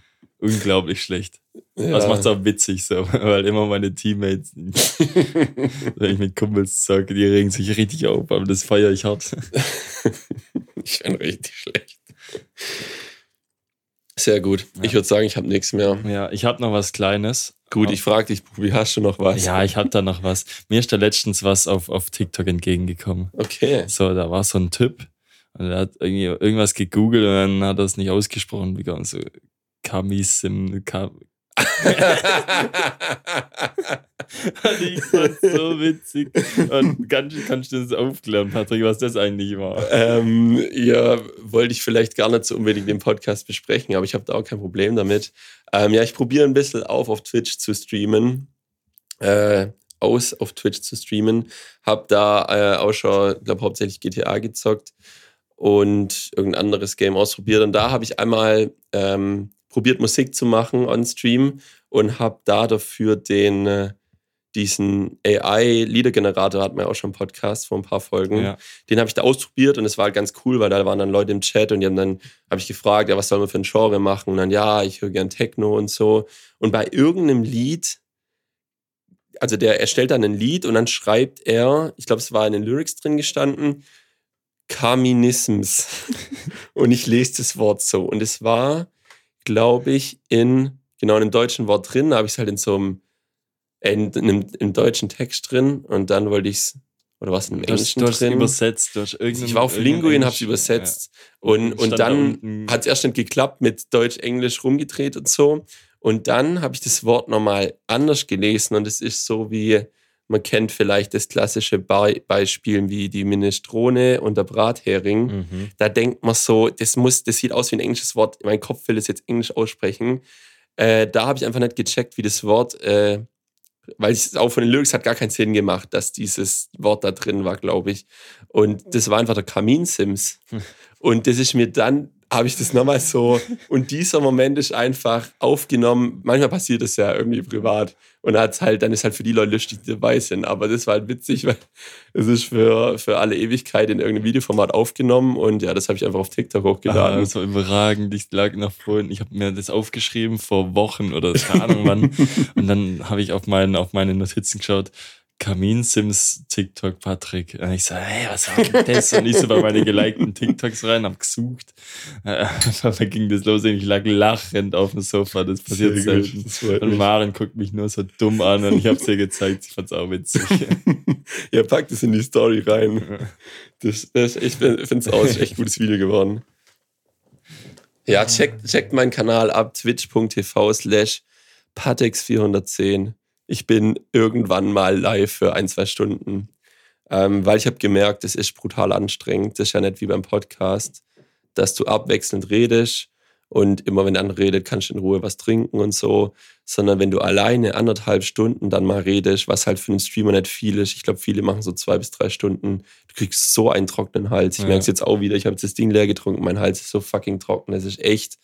Unglaublich schlecht. Ja. Das macht's auch witzig so, weil immer meine Teammates, wenn ich mit Kumpels zocke, die regen sich richtig auf, aber das feiere ich hart. Ich bin richtig schlecht. Sehr gut. Ja. Ich würde sagen, ich habe nichts mehr. Ja, ich habe noch was Kleines. Gut, ich frage dich, Bubi, hast du noch was? Ja, ich habe da noch was. Mir ist da letztens was auf, auf TikTok entgegengekommen. Okay. So, da war so ein Typ und er hat irgendwie irgendwas gegoogelt und dann hat er es nicht ausgesprochen bekommen. So Kamisim, Kam ich fand's so witzig. Und kannst, kannst du das aufklären, Patrick, was das eigentlich war? ähm, ja, wollte ich vielleicht gar nicht so unbedingt im Podcast besprechen, aber ich habe da auch kein Problem damit. Ähm, ja, ich probiere ein bisschen auf, auf Twitch zu streamen. Äh, aus auf Twitch zu streamen. Hab da äh, auch schon, glaube hauptsächlich GTA gezockt und irgendein anderes Game ausprobiert. Und da habe ich einmal ähm, probiert, Musik zu machen on Stream und habe da dafür den äh, diesen AI-Liedergenerator, hatten wir auch schon einen Podcast vor ein paar Folgen Ja. den habe ich da ausprobiert und es war halt ganz cool, weil da waren dann Leute im Chat und die haben dann, habe ich gefragt, ja, was soll man für ein Genre machen? Und dann, ja, ich höre gern Techno und so. Und bei irgendeinem Lied, also der erstellt dann ein Lied und dann schreibt er, ich glaube, es war in den Lyrics drin gestanden, Kaminisms. und ich lese das Wort so. Und es war, glaube ich, in, genau in einem deutschen Wort drin, da habe ich es halt in so einem, äh, in, in, im deutschen Text drin und dann wollte ich es, oder was hast, Englischen du hast drin? übersetzt. Du hast Ich war auf Linguin, Englisch- hab's übersetzt. Ja. Und, und da dann hat es erst nicht geklappt mit Deutsch-Englisch rumgedreht und so. Und dann habe ich das Wort nochmal anders gelesen und es ist so wie, man kennt vielleicht das klassische Be Beispiel wie die Minestrone und der Brathering. Mhm. Da denkt man so, das muss, das sieht aus wie ein englisches Wort. Mein Kopf will das jetzt englisch aussprechen. Äh, da habe ich einfach nicht gecheckt, wie das Wort, äh, weil es auch von den Lyrics hat gar keinen Sinn gemacht, dass dieses Wort da drin war, glaube ich. Und das war einfach der Kaminsims. Und das ist mir dann, habe ich das nochmal so. Und dieser Moment ist einfach aufgenommen. Manchmal passiert das ja irgendwie privat. Und hat's halt, dann ist halt für die Leute lustig, die dabei sind. Aber das war halt witzig, weil es ist für, für alle Ewigkeit in irgendeinem Videoformat aufgenommen. Und ja, das habe ich einfach auf TikTok hochgeladen. das war überragend. Ich lag noch vorhin, ich habe mir das aufgeschrieben vor Wochen oder keine Ahnung wann. Und dann habe ich auf, mein, auf meine Notizen geschaut. Kamin Sims TikTok Patrick. Und ich so, hey, was war denn das? Und ich so bei meine gelikten TikToks rein, hab gesucht. Äh, Dann ging das los und ich lag lachend auf dem Sofa. Das passiert Sehr gut, selten. das Und mich. Maren guckt mich nur so dumm an und ich hab's ihr gezeigt. Ich fand's auch witzig. Ja, packt es in die Story rein. Das, das, ich finde es auch echt gutes Video geworden. Ja, checkt, checkt meinen Kanal ab, twitch.tv slash patex410. Ich bin irgendwann mal live für ein, zwei Stunden, ähm, weil ich habe gemerkt, es ist brutal anstrengend. Das ist ja nicht wie beim Podcast, dass du abwechselnd redest und immer wenn der andere redet, kannst du in Ruhe was trinken und so, sondern wenn du alleine anderthalb Stunden dann mal redest, was halt für einen Streamer nicht viel ist. Ich glaube, viele machen so zwei bis drei Stunden. Du kriegst so einen trockenen Hals. Ich Ja. merke es jetzt auch wieder. Ich habe jetzt das Ding leer getrunken. Mein Hals ist so fucking trocken. Das ist echt,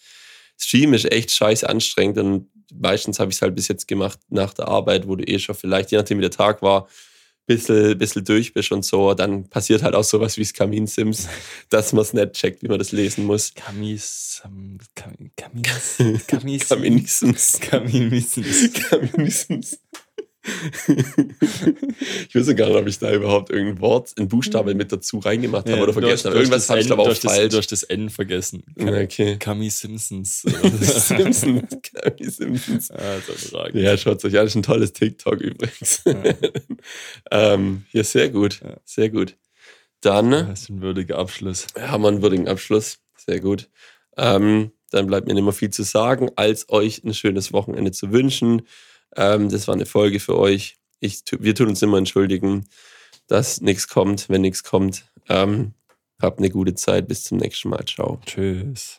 Stream ist echt scheiße anstrengend und meistens habe ich es halt bis jetzt gemacht nach der Arbeit, wo du eh schon vielleicht, je nachdem wie der Tag war, bisschen, bisschen durch bist und so, dann passiert halt auch sowas wie Kamin Sims, dass man es nicht checkt, wie man das lesen muss. Kamis, ähm, Kam- Kamis, Kamis, Kaminisms. Kaminismus. Kaminismus. Ich weiß gar nicht, ob ich da überhaupt irgendein Wort, ein Buchstabe mit dazu reingemacht habe oder vergessen habe. Irgendwas habe ich aber auch das, falsch. Du hast das N vergessen. Okay. Kami Simpsons. Simpsons. Kami Simpsons. ah, das. Ja, schaut euch an, das ist ein tolles TikTok übrigens. Ja. ähm, ja, sehr gut. Ja. Sehr gut. Dann Das ist ein würdiger Abschluss. haben wir einen würdigen Abschluss. Sehr gut. Ähm, dann bleibt mir nicht mehr viel zu sagen, als euch ein schönes Wochenende zu wünschen. Ähm, das war eine Folge für euch. Ich, wir tun uns immer entschuldigen, dass nichts kommt, wenn nichts kommt. Ähm, habt eine gute Zeit. Bis zum nächsten Mal. Ciao. Tschüss.